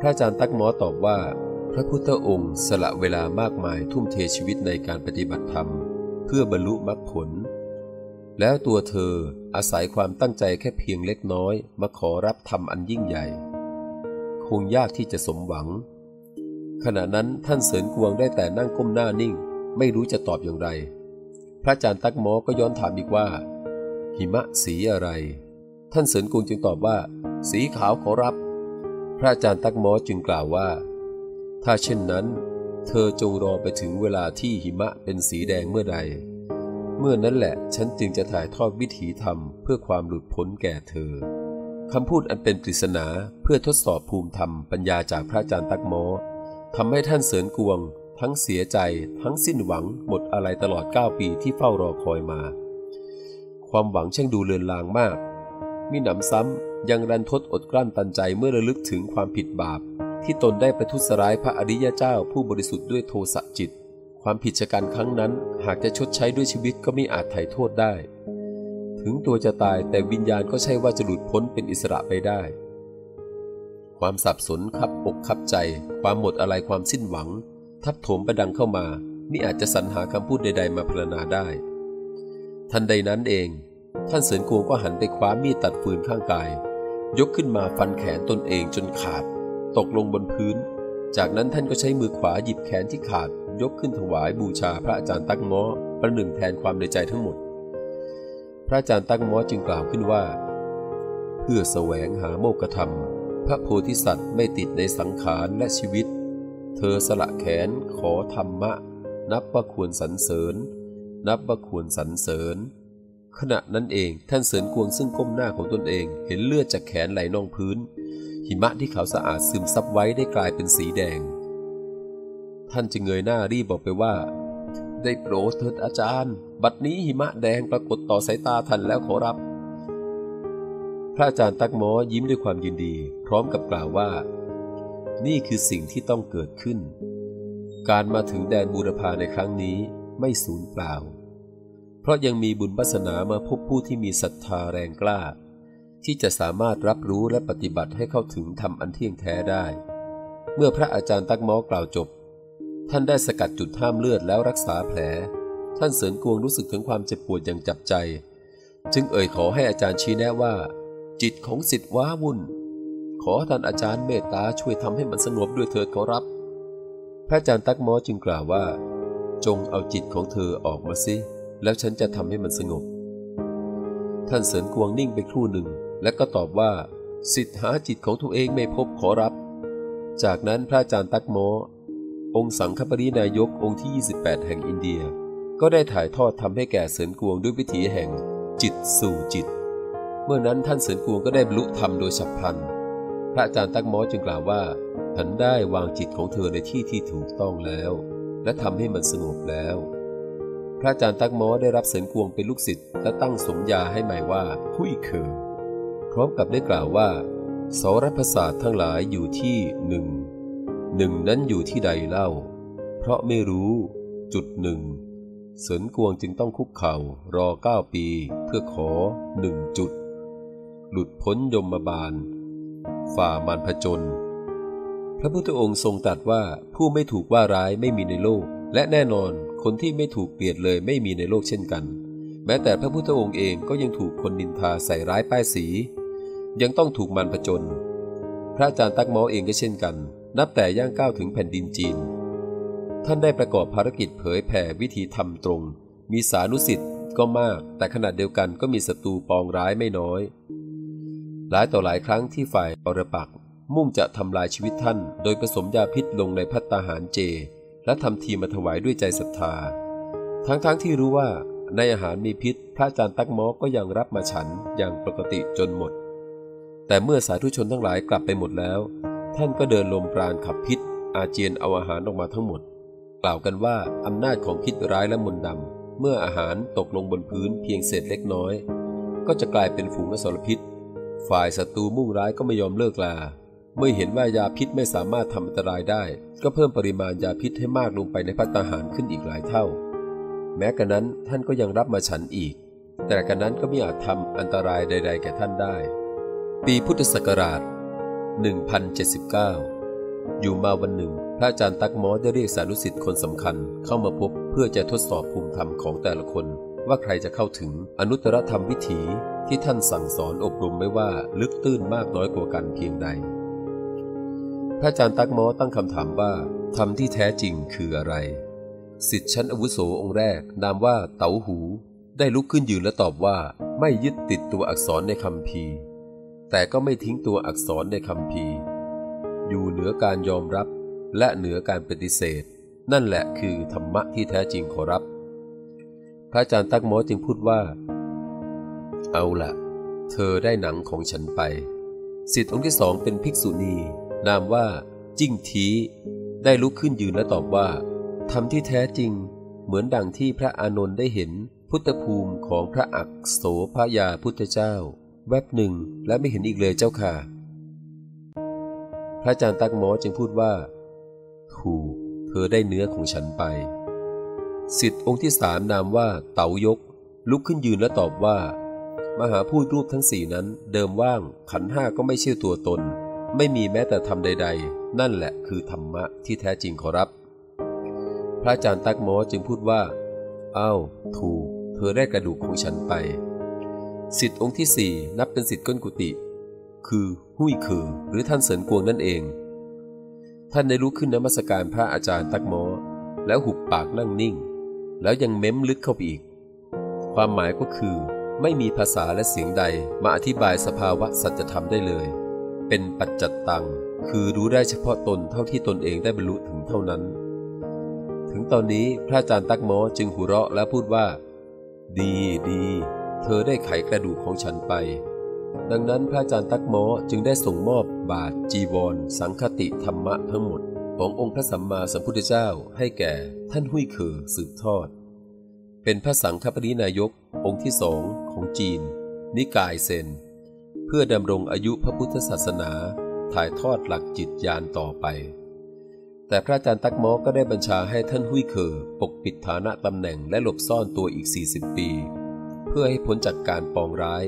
พระอาจารย์ตักหมอตอบว่า พระพุทธองค์สละเวลามากมายทุ่มเทชีวิตในการปฏิบัติธรรม เพื่อบรรลุมรรคผล แล้วตัวเธออาศัยความตั้งใจแค่เพียงเล็กน้อย มาขอรับธรรมอันยิ่งใหญ่ คงยากที่จะสมหวัง ขณะนั้นท่านเสริญกวงได้แต่นั่งก้มหน้านิ่ง ไม่รู้จะตอบอย่างไร พระอาจารย์ตักหมอก็ย้อนถามอีกว่า หิมะสีอะไร ท่านเสริญกวงจึงตอบว่า สีขาวขอรับ พระอาจารย์ตักมอจึงกล่าวว่า ถ้าเช่นนั้น เธอจงรอไปถึงเวลาที่หิมะเป็นสีแดงเมื่อใด เมื่อนั้นแหละฉันจึงจะถ่ายทอดวิถีธรรมเพื่อความหลุดพ้นแก่เธอคำพูดอันเป็นปริศนาเพื่อทดสอบภูมิธรรมปัญญาจากพระอาจารย์ตักมอทำให้ท่านเสริญกวง ทั้งเสียใจ ทั้งสิ้นหวังหมดอะไรตลอด 9 ปีที่เฝ้ารอคอยมา ความหวังช่างดูเลือนลางมากมิหนำซ้ำยังรันทดอดกลั้นตันใจเมื่อระลึกถึงความผิดบาป ที่ตนได้ประทุษร้ายพระอริยเจ้าผู้บริสุทธิ์ด้วยโทสะจิต ความผิดชะกันครั้งนั้น หากจะชดใช้ด้วยชีวิตก็ไม่อาจไถ่โทษได้ ถึงตัวจะตายแต่วิญญาณก็ใช่ว่าจะหลุดพ้นเป็นอิสระไปได้ความสับสนขับอกขับใจ ความหมดอะไรความสิ้นหวัง ทับถมประดังเข้ามาม่อาจจะสรรหาคำพูดใด ๆ มาพรรณนาได้ ทันใดนั้นเอง ท่านเสริญกวงก็หันไปคว้ามีดตัดฟืนข้างกาย ยกขึ้นมาฟันแขนตนเองจนขาด ตกลงบนพื้น จากนั้นท่านก็ใช้มือขวาหยิบแขนที่ขาด ยกขึ้นถวายบูชาพระอาจารย์ตักม้อประหนึ่งแทนความในใจทั้งหมด พระอาจารย์ตักม้อจึงกล่าวขึ้นว่า เพื่อแสวงหาโมกธรรม พระโพธิสัตว์ไม่ติดในสังขารและชีวิต เธอสละแขนขอธรรมะ นับว่าควรสรรเสริญ นับว่าควรสรรเสริญ ขณะนั้นเองท่านเสริญกวงซึ่งก้มหน้าของตนเองเห็นเลือดจากแขนไหลนองพื้น หิมะที่ขาวสะอาดซึมซับไว้ได้กลายเป็นสีแดง ท่านจึงเงยหน้ารีบบอกไปว่า ได้โปรดเถิดอาจารย์ บัดนี้หิมะแดงปรากฏต่อสายตาท่านแล้วขอรับพระอาจารย์ตักหมอยิ้มด้วยความยินดี พร้อมกับกล่าวว่า นี่คือสิ่งที่ต้องเกิดขึ้น การมาถึงแดนบูรพาในครั้งนี้ไม่สูญเปล่า เพราะยังมีบุญวาสนามาพบผู้ที่มีศรัทธาแรงกล้า ที่จะสามารถรับรู้และปฏิบัติให้เข้าถึงธรรมอันเที่ยงแท้ได้ เมื่อพระอาจารย์ตักมอกล่าวจบ ท่านได้สกัดจุดห้ามเลือดแล้วรักษาแผล ท่านเสริญกวงรู้สึกถึงความเจ็บปวดอย่างจับใจ จึงเอ่ยขอให้อาจารย์ชี้แนะว่า จิตของสิทธิ์ว้าวุ่น ขอท่านอาจารย์เมตตาช่วยทำให้มันสงบด้วยเถิดขอรับ พระอาจารย์ตักมอจึงกล่าวว่า จงเอาจิตของเธอออกมาสิแล้วฉันจะทำให้มันสงบ ท่านเสริญกวงนิ่งไปครู่หนึ่ง และก็ตอบว่า สิทธหาจิตของตัวเองไม่พบขอรับ จากนั้นพระอาจารย์ตักมอองค์สังฆปรินายกองค์ที่ 28 แห่งอินเดีย ก็ได้ถ่ายทอดทำให้แก่เสริญกวงด้วยวิถีแห่งจิตสู่จิต เมื่อนั้นท่านเสริญกวงก็ได้บรรลุธรรมโดยฉับพลัน พระอาจารย์ตักโมอจึงกล่าวว่าฉันได้วางจิตของเธอในที่ที่ถูกต้องแล้ว และทำให้มันสงบแล้ว พระอาจารย์ตักมอได้รับเสริญกวงเป็นลูกศิษย์และตั้งสมญาให้ใหม่ว่าผู้อีเคอพร้อมกับได้กล่าวว่าสรพศาสตร์ทั้งหลายอยู่ที่หนึ่งหนึ่งนั้นอยู่ที่ใดเล่า เพราะไม่รู้ จุดหนึ่งเสริญกวงจึงต้องคุกเข่ารอเก้าปี เพื่อขอหนึ่งจุด หลุดพ้นยมบาล ฝ่ามันผจญพระพุทธองค์ทรงตรัสว่าผู้ไม่ถูกว่าร้ายไม่มีในโลก และแน่นอนคนที่ไม่ถูกเกลียดเลยไม่มีในโลกเช่นกัน แม้แต่พระพุทธองค์เองก็ยังถูกคนนินทาใส่ร้ายป้ายสี ยังต้องถูกมันผจญพระอาจารย์ตักมอเองก็เช่นกัน นับแต่ย่างก้าวถึงแผ่นดินจีน ท่านได้ประกอบภารกิจเผยแผ่วิธีทำตรง มีสานุสิทธิ์ก็มาก แต่ขณะเดียวกันก็มีศัตรูปองร้ายไม่น้อย ลายต่อหลายครั้งที่ฝ่ายอรปักมุ่งจะทำลายชีวิตท่าน โดยผสมยาพิษลงในพัตตาหารเจ และทำทีมาถวายด้วยใจศรัทธา ทั้งๆทที่รู้ว่าในอาหารมีพิษ พระอาจารย์ตักมอก็ยังรับมาฉันอย่างปกติจนหมด แต่เมื่อสาธุชนทั้งหลายกลับไปหมดแล้ว ท่านก็เดินลมปราณขับพิษ อาเจียนเอาอาหารออกมาทั้งหมด กล่าวกันว่าอำนาจของพิษร้ายและมนต์ดำเมื่ออาหารตกลงบนพื้นเพียงเศษเล็กน้อย ก็จะกลายเป็นฝูงอสรพิษ ฝ่ายศัตรูมุ่งร้ายก็ไม่ยอมเลิกลา เมื่อเห็นว่ายาพิษไม่สามารถทำอันตรายได้ ก็เพิ่มปริมาณยาพิษให้มากลงไปในพัตตาหารขึ้นอีกหลายเท่า แม้กระนั้นท่านก็ยังรับมาฉันอีก แต่กระนั้นก็ไม่อาจทำอันตรายใด ๆ แก่ท่านได้ ปีพุทธศักราช 1079 อยู่มาวันหนึ่ง พระอาจารย์ตักมอได้เรียกสารุสิทธิ์คนสำคัญเข้ามาพบเพื่อจะทดสอบภูมิธรรมของแต่ละคน ว่าใครจะเข้าถึงอนุตตรธรรมวิถี ที่ท่านสั่งสอนอบรมไม่ว่าลึกตื้นมากน้อยกว่ากันเพียงใด พระอาจารย์ตักมอตั้งคำถามว่าธรรมที่แท้จริงคืออะไรสิทธิชั้นอาวุโสองค์แรก นามว่าเต๋าหู ได้ลุกขึ้นยืนและตอบว่า ไม่ยึดติดตัวอักษรในคำพีแต่ก็ไม่ทิ้งตัวอักษรในคำพีอยู่เหนือการยอมรับและเหนือการปฏิเสธ นั่นแหละคือธรรมะที่แท้จริงขอรับ พระอาจารย์ตักมอจึงพูดว่า เอาละเธอได้หนังของฉันไปสิทธิ์องค์ที่สองเป็นภิกษุณี นามว่า จิ้งทีได้ลุกขึ้นยืนและตอบว่าธรรมที่แท้จริง เหมือนดังที่พระอานนท์ได้เห็นพุทธภูมิของพระอักโสพยาพุทธเจ้า แวบหนึ่งและไม่เห็นอีกเลยเจ้าค่ะ พระอาจารย์ตักหมอจึงพูดว่า ถูก เธอได้เนื้อของฉันไป สิทธิ์องค์ที่สามนามว่าเต๋ายก ลุกขึ้นยืนและตอบว่า มหาพูดรูปทั้งสี่นั้นเดิมว่าง ขันห้าก็ไม่ใช่ตัวตน ไม่มีแม้แต่ธรรมใด ๆ นั่นแหละคือธรรมะที่แท้จริงขอรับ พระอาจารย์ตักหมอจึงพูดว่าอ้าวถูก เธอได้กระดูกของฉันไป สิทธิองค์ที่สี่นับเป็นสิทธิก้นกุฏิคือหุยคือ หรือท่านเสริญกวงนั่นเอง ท่านได้ลุกขึ้นนมัสการพระอาจารย์ตักหมอ แล้วหุบปากนั่งนิ่ง แล้วยังเม้มลึกเข้าไปอีก ความหมายก็คือ ไม่มีภาษาและเสียงใดมาอธิบายสภาวะสัจธรรมได้เลย เป็นปัจจัตตัง คือรู้ได้เฉพาะตนเท่าที่ตนเองได้บรรลุถึงเท่านั้น ถึงตอนนี้พระอาจารย์ตักหมอจึงหัวเราะและพูดว่า ดีดี เธอได้ไขกระดูกของฉันไป ดังนั้นพระอาจารย์ตักหมอจึงได้ส่งมอบบาทจีวร สังคติธรรมะทั้งหมด ขององค์พระสัมมาสัมพุทธเจ้าให้แก่ท่านหุยเขอสืบทอด เป็นพระสังฆปรินายกองค์ที่สองของจีน นิกายเซน เพื่อดำรงอายุพระพุทธศาสนาถ่ายทอดหลักจิตญาณต่อไป แต่พระอาจารย์ตักมอก็ได้บัญชาให้ท่านหุยเคอปกปิดฐานะตำแหน่งและหลบซ่อนตัวอีก 40 ปี เพื่อให้พ้นจากการปองร้าย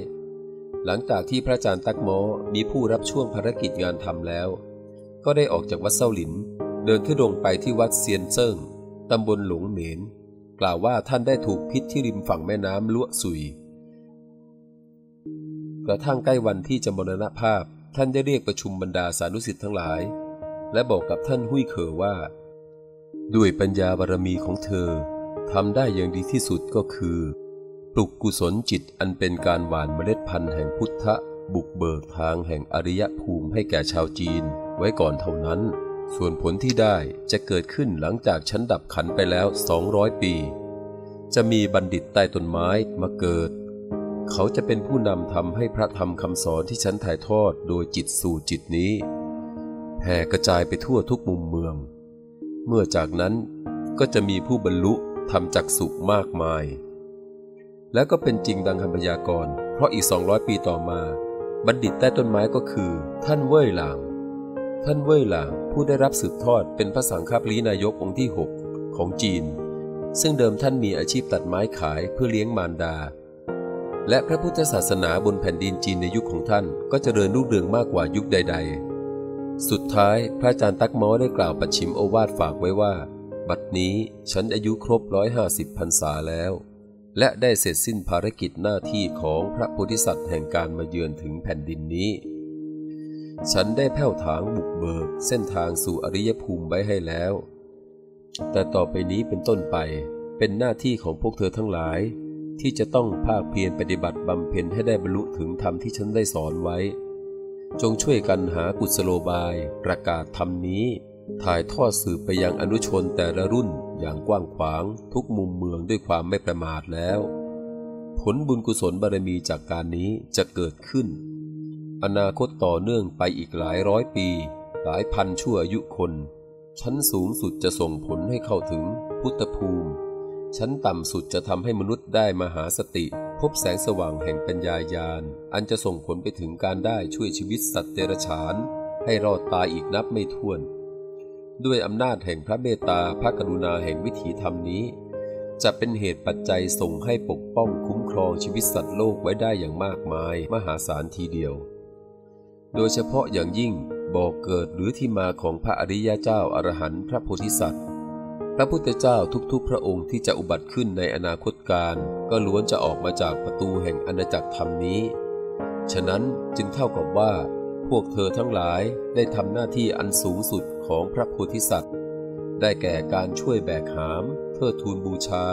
หลังจากที่พระอาจารย์ตักมอมีผู้รับช่วงภารกิจงานทำแล้ว ก็ได้ออกจากวัดเซาหลิน เดินทุดงไปที่วัดเซียนเซิงตำบลหลงเหมน กล่าวว่าท่านได้ถูกพิษที่ริมฝั่งแม่น้ำลวสุย กระทั่งใกล้วันที่จะมรณภาพ ท่านได้เรียกประชุมบรรดาสานุสิทธิ์ทั้งหลาย และบอกกับท่านหุยเคอว่า ด้วยปัญญาบารมีของเธอทำได้อย่างดีที่สุดก็คือ ปลุกกุศลจิตอันเป็นการหว่านเมล็ดพันธุ์แห่งพุทธบุกเบิกทางแห่งอริยภูมิให้แก่ชาวจีนไว้ก่อนเท่านั้น ส่วนผลที่ได้จะเกิดขึ้นหลังจากฉันดับขันไปแล้ว 200 ปี จะมีบัณฑิตใต้ต้นไม้มาเกิด เขาจะเป็นผู้นำทำให้พระธรรมคำสอนที่ฉันถ่ายทอดโดยจิตสู่จิตนี้แผ่กระจายไปทั่วทุกมุมเมือง เมื่อจากนั้นก็จะมีผู้บรรลุทำจักสุมากมาย แล้วก็เป็นจริงดังคำพยากรณ์เพราะอีก 200 ปีต่อมา บัณฑิตใต้ต้นไม้ก็คือ ท่านเว่ยหลาง ท่านเว่ยหลางผู้ได้รับสืบทอดเป็นพระสังฆปรีนายกองค์ที่ 6 ของจีน ซึ่งเดิมท่านมีอาชีพตัดไม้ขายเพื่อเลี้ยงมารดา และพระพุทธศาสนาบนแผ่นดินจีนในยุคของท่านก็จเจริญรุ่งเรืองมากกว่ายุคใด ๆ สุดท้ายพระอาจารย์ตักหมอได้กล่าวปัดชิมโอวาทฝากไว้ว่า บัดนี้ฉันอายุครบร้อยห้าสิบพรรษาแล้ว และได้เสร็จสิ้นภารกิจหน้าที่ของพระโพธิสัตว์แห่งการมาเยือนถึงแผ่นดินนี้ ฉันได้แผ่วถางบุกเบิก เส้นทางสู่อริยภูมิไว้ให้แล้ว แต่ต่อไปนี้เป็นต้นไป เป็นหน้าที่ของพวกเธอทั้งหลาย ที่จะต้องภาคเพียรปฏิบัติบำเพ็ญให้ได้บรรลุถึงธรรมที่ฉันได้สอนไว้ จงช่วยกันหากุศโลบาย ประกาศธรรมนี้ ถ่ายทอดสืบไปยังอนุชนแต่ละรุ่นอย่างกว้างขวาง ทุกมุมเมืองด้วยความไม่ประมาทแล้ว ผลบุญกุศลบารมีจากการนี้จะเกิดขึ้น อนาคตต่อเนื่องไปอีกหลายร้อยปี หลายพันชั่วอายุคน ชั้นสูงสุดจะส่งผลให้เข้าถึงพุทธภูมิ ชั้นต่ำสุดจะทำให้มนุษย์ได้มหาสติ พบแสงสว่างแห่งปัญญายาณ อันจะส่งผลไปถึงการได้ช่วยชีวิตสัตว์เดรัจฉาน ให้รอดตายอีกนับไม่ถ้วน ด้วยอำนาจแห่งพระเมตตาพระกรุณาแห่งวิถีธรรมนี้ จะเป็นเหตุปัจจัยส่งให้ปกป้องคุ้มครองชีวิตสัตว์โลกไว้ได้อย่างมากมาย มหาศาลทีเดียว โดยเฉพาะอย่างยิ่งบอกเกิดหรือที่มาของพระอริยเจ้าอรหันต์พระโพธิสัตว์ พระพุทธเจ้าทุกๆ พระองค์ที่จะอุบัติขึ้นในอนาคตการ ก็ล้วนจะออกมาจากประตูแห่งอาณาจักรธรรมนี้ ฉะนั้นจึงเท่ากับว่า พวกเธอทั้งหลายได้ทำหน้าที่อันสูงสุดของพระโพธิสัตว์ ได้แก่การช่วยแบกหามเพื่อทูลบูชา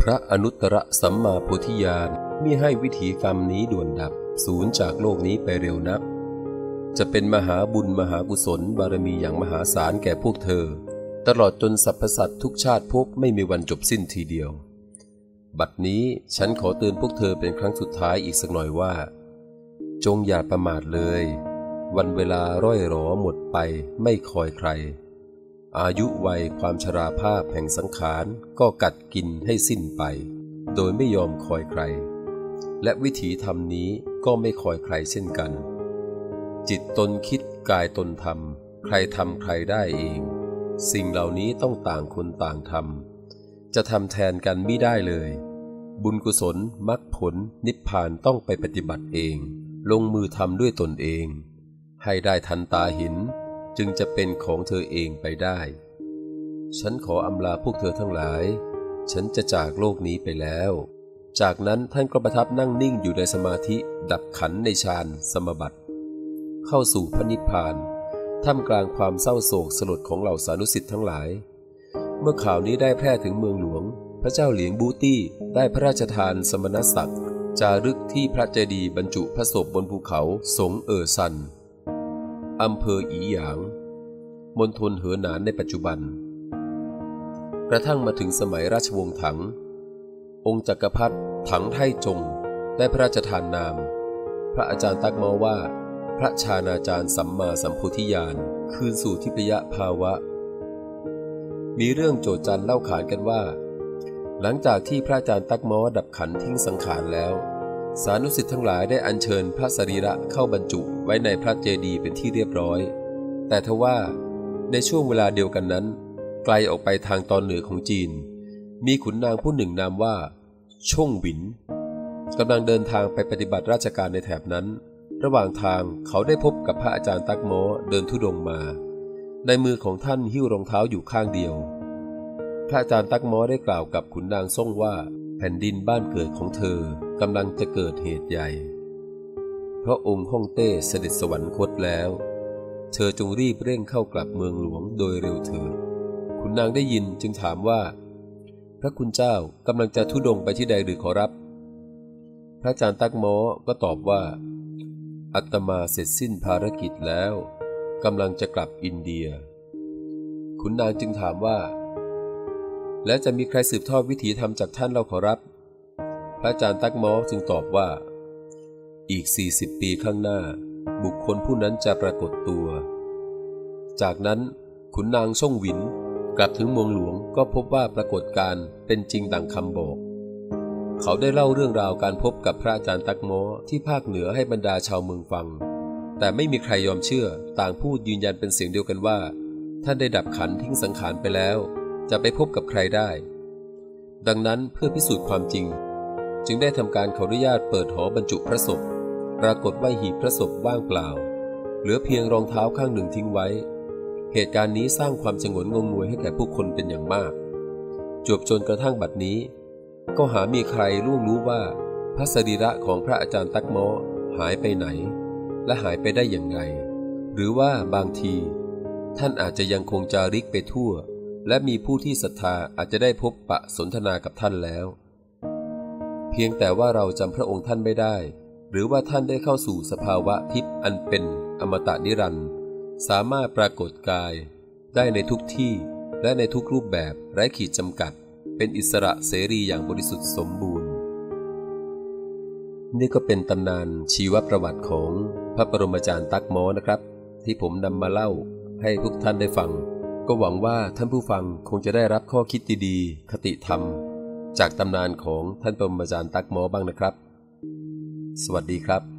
พระอนุตตรสัมมาโพธิญาณมิให้วิถีกรรมนี้ด่วนดับสูญจากโลกนี้ไปเร็วนัก จะเป็นมหาบุญมหากุศลบารมีอย่างมหาศาลแก่พวกเธอ ตลอดจนสรรพสัตว์ทุกชาติภพไม่มีวันจบสิ้นทีเดียว บัดนี้ฉันขอเตือนพวกเธอเป็นครั้งสุดท้ายอีกสักหน่อยว่า จงอย่าประมาทเลย วันเวลาร่อยหรอหมดไปไม่คอยใคร อายุวัยความชราภาพแห่งสังขารก็กัดกินให้สิ้นไป โดยไม่ยอมคอยใคร และวิถีธรรมนี้ก็ไม่คอยใครเช่นกัน จิตตนคิดกายตนทำใครทำใครได้เอง สิ่งเหล่านี้ต้องต่างคนต่างทำจะทำแทนกันไม่ได้เลย บุญกุศลมรรคผลนิพพานต้องไปปฏิบัติเอง ลงมือทำด้วยตนเอง ให้ได้ทันตาหิน จึงจะเป็นของเธอเองไปได้ ฉันขออำลาพวกเธอทั้งหลาย ฉันจะจากโลกนี้ไปแล้วจากนั้นท่านก็ประทับนั่งนิ่งอยู่ในสมาธิดับขันในฌานสมบัติ เข้าสู่พระนิพพาน ท่ามกลางความเศร้าโศกสลดของเหล่าสานุสิทธิ์ทั้งหลาย เมื่อข่าวนี้ได้แพร่ถึงเมืองหลวง พระเจ้าเหลียงบูตี้ได้พระราชทานสมณศักดิ์จารึกที่พระเจดีย์บรรจุพระศพบนภูเขาสงเออซันอำเภออีหยาง มณฑลเหอหนานในปัจจุบัน กระทั่งมาถึงสมัยราชวงศ์ถัง องค์จักรพรรดิถังไทจง ได้พระราชทานนาม พระอาจารย์ตักมอว่า พระชานาจารย์สัมมาสัมโพธิญาณคืนสู่ทิพยภาวะ มีเรื่องโจทจันเล่าขานกันว่า หลังจากที่พระอาจารย์ตักม้อดับขันทิ้งสังขารแล้ว สานุสิทธิ์ทั้งหลายได้อัญเชิญพระสรีระเข้าบรรจุไว้ในพระเจดีย์เป็นที่เรียบร้อย แต่ทว่าในช่วงเวลาเดียวกันนั้น ไกลออกไปทางตอนเหนือของจีน มีขุนนางผู้หนึ่งนามว่าช่งหวินกำลังเดินทางไปปฏิบัติราชการในแถบนั้น ระหว่างทางเขาได้พบกับพระอาจารย์ตักโมเดินทุดงมา ในมือของท่านหิ้วรองเท้าอยู่ข้างเดียว พระอาจารย์ตักโมได้กล่าวกับขุนนางส่งว่า แผ่นดินบ้านเกิดของเธอกำลังจะเกิดเหตุใหญ่ เพราะองค์ฮ่องเต้เสด็จสวรรคตแล้ว เธอจงรีบเร่งเข้ากลับเมืองหลวงโดยเร็วเถิดขุนนางได้ยินจึงถามว่า พระคุณเจ้ากำลังจะทุดงไปที่ใดหรือขอรับ พระอาจารย์ตักโมก็ตอบว่า อัตมาเสร็จสิ้นภารกิจแล้วกำลังจะกลับอินเดีย ขุนนางจึงถามว่า และจะมีใครสืบทอดวิถีธรรมจากท่านเราขอรับ พระอาจารย์ตักโมจึงตอบว่า อีก 40 ปีข้างหน้า บุคคลผู้นั้นจะปรากฏตัว จากนั้นขุนนางส่งหวิน กลับถึงเมืองหลวงก็พบว่าปรากฏการเป็นจริงดังคำบอก เขาได้เล่าเรื่องราวการพบกับพระอาจารย์ตักโมที่ภาคเหนือให้บรรดาชาวเมืองฟัง แต่ไม่มีใครยอมเชื่อ ต่างพูดยืนยันเป็นเสียงเดียวกันว่า ท่านได้ดับขันทิ้งสังขารไปแล้ว จะไปพบกับใครได้ ดังนั้นเพื่อพิสูจน์ความจริง จึงได้ทำการขออนุญาตเปิดหอบรรจุพระศพ ปรากฏว่าหีบพระศพว่างเปล่า เหลือเพียงรองเท้าข้างหนึ่งทิ้งไว้ เหตุการณ์นี้สร้างความสงนงงงวยให้แก่ผู้คนเป็นอย่างมาก จวบจนกระทั่งบัดนี้ ก็หามีใครล่วงรู้ว่าพระสรีระของพระอาจารย์ตักโมหายไปไหน และหายไปได้อย่างไร หรือว่าบางที ท่านอาจจะยังคงจาริกไปทั่ว และมีผู้ที่ศรัทธาอาจจะได้พบปะสนทนากับท่านแล้ว เพียงแต่ว่าเราจำพระองค์ท่านไม่ได้ หรือว่าท่านได้เข้าสู่สภาวะทิพย์อันเป็นอมตะนิรันดร์สามารถปรากฏกาย ได้ในทุกที่และในทุกรูปแบบไร้ขีดจำกัด เป็นอิสระเสรีอย่างบริสุทธิ์สมบูรณ์ นี่ก็เป็นตำนานชีวประวัติของพระบรมาจารย์ตักโมนะครับ ที่ผมนำมาเล่าให้ทุกท่านได้ฟัง ก็หวังว่าท่านผู้ฟังคงจะได้รับข้อคิดดีๆ คติธรรม จากตำนานของท่านปรมาจารย์ตักโมบ้างนะครับ สวัสดีครับ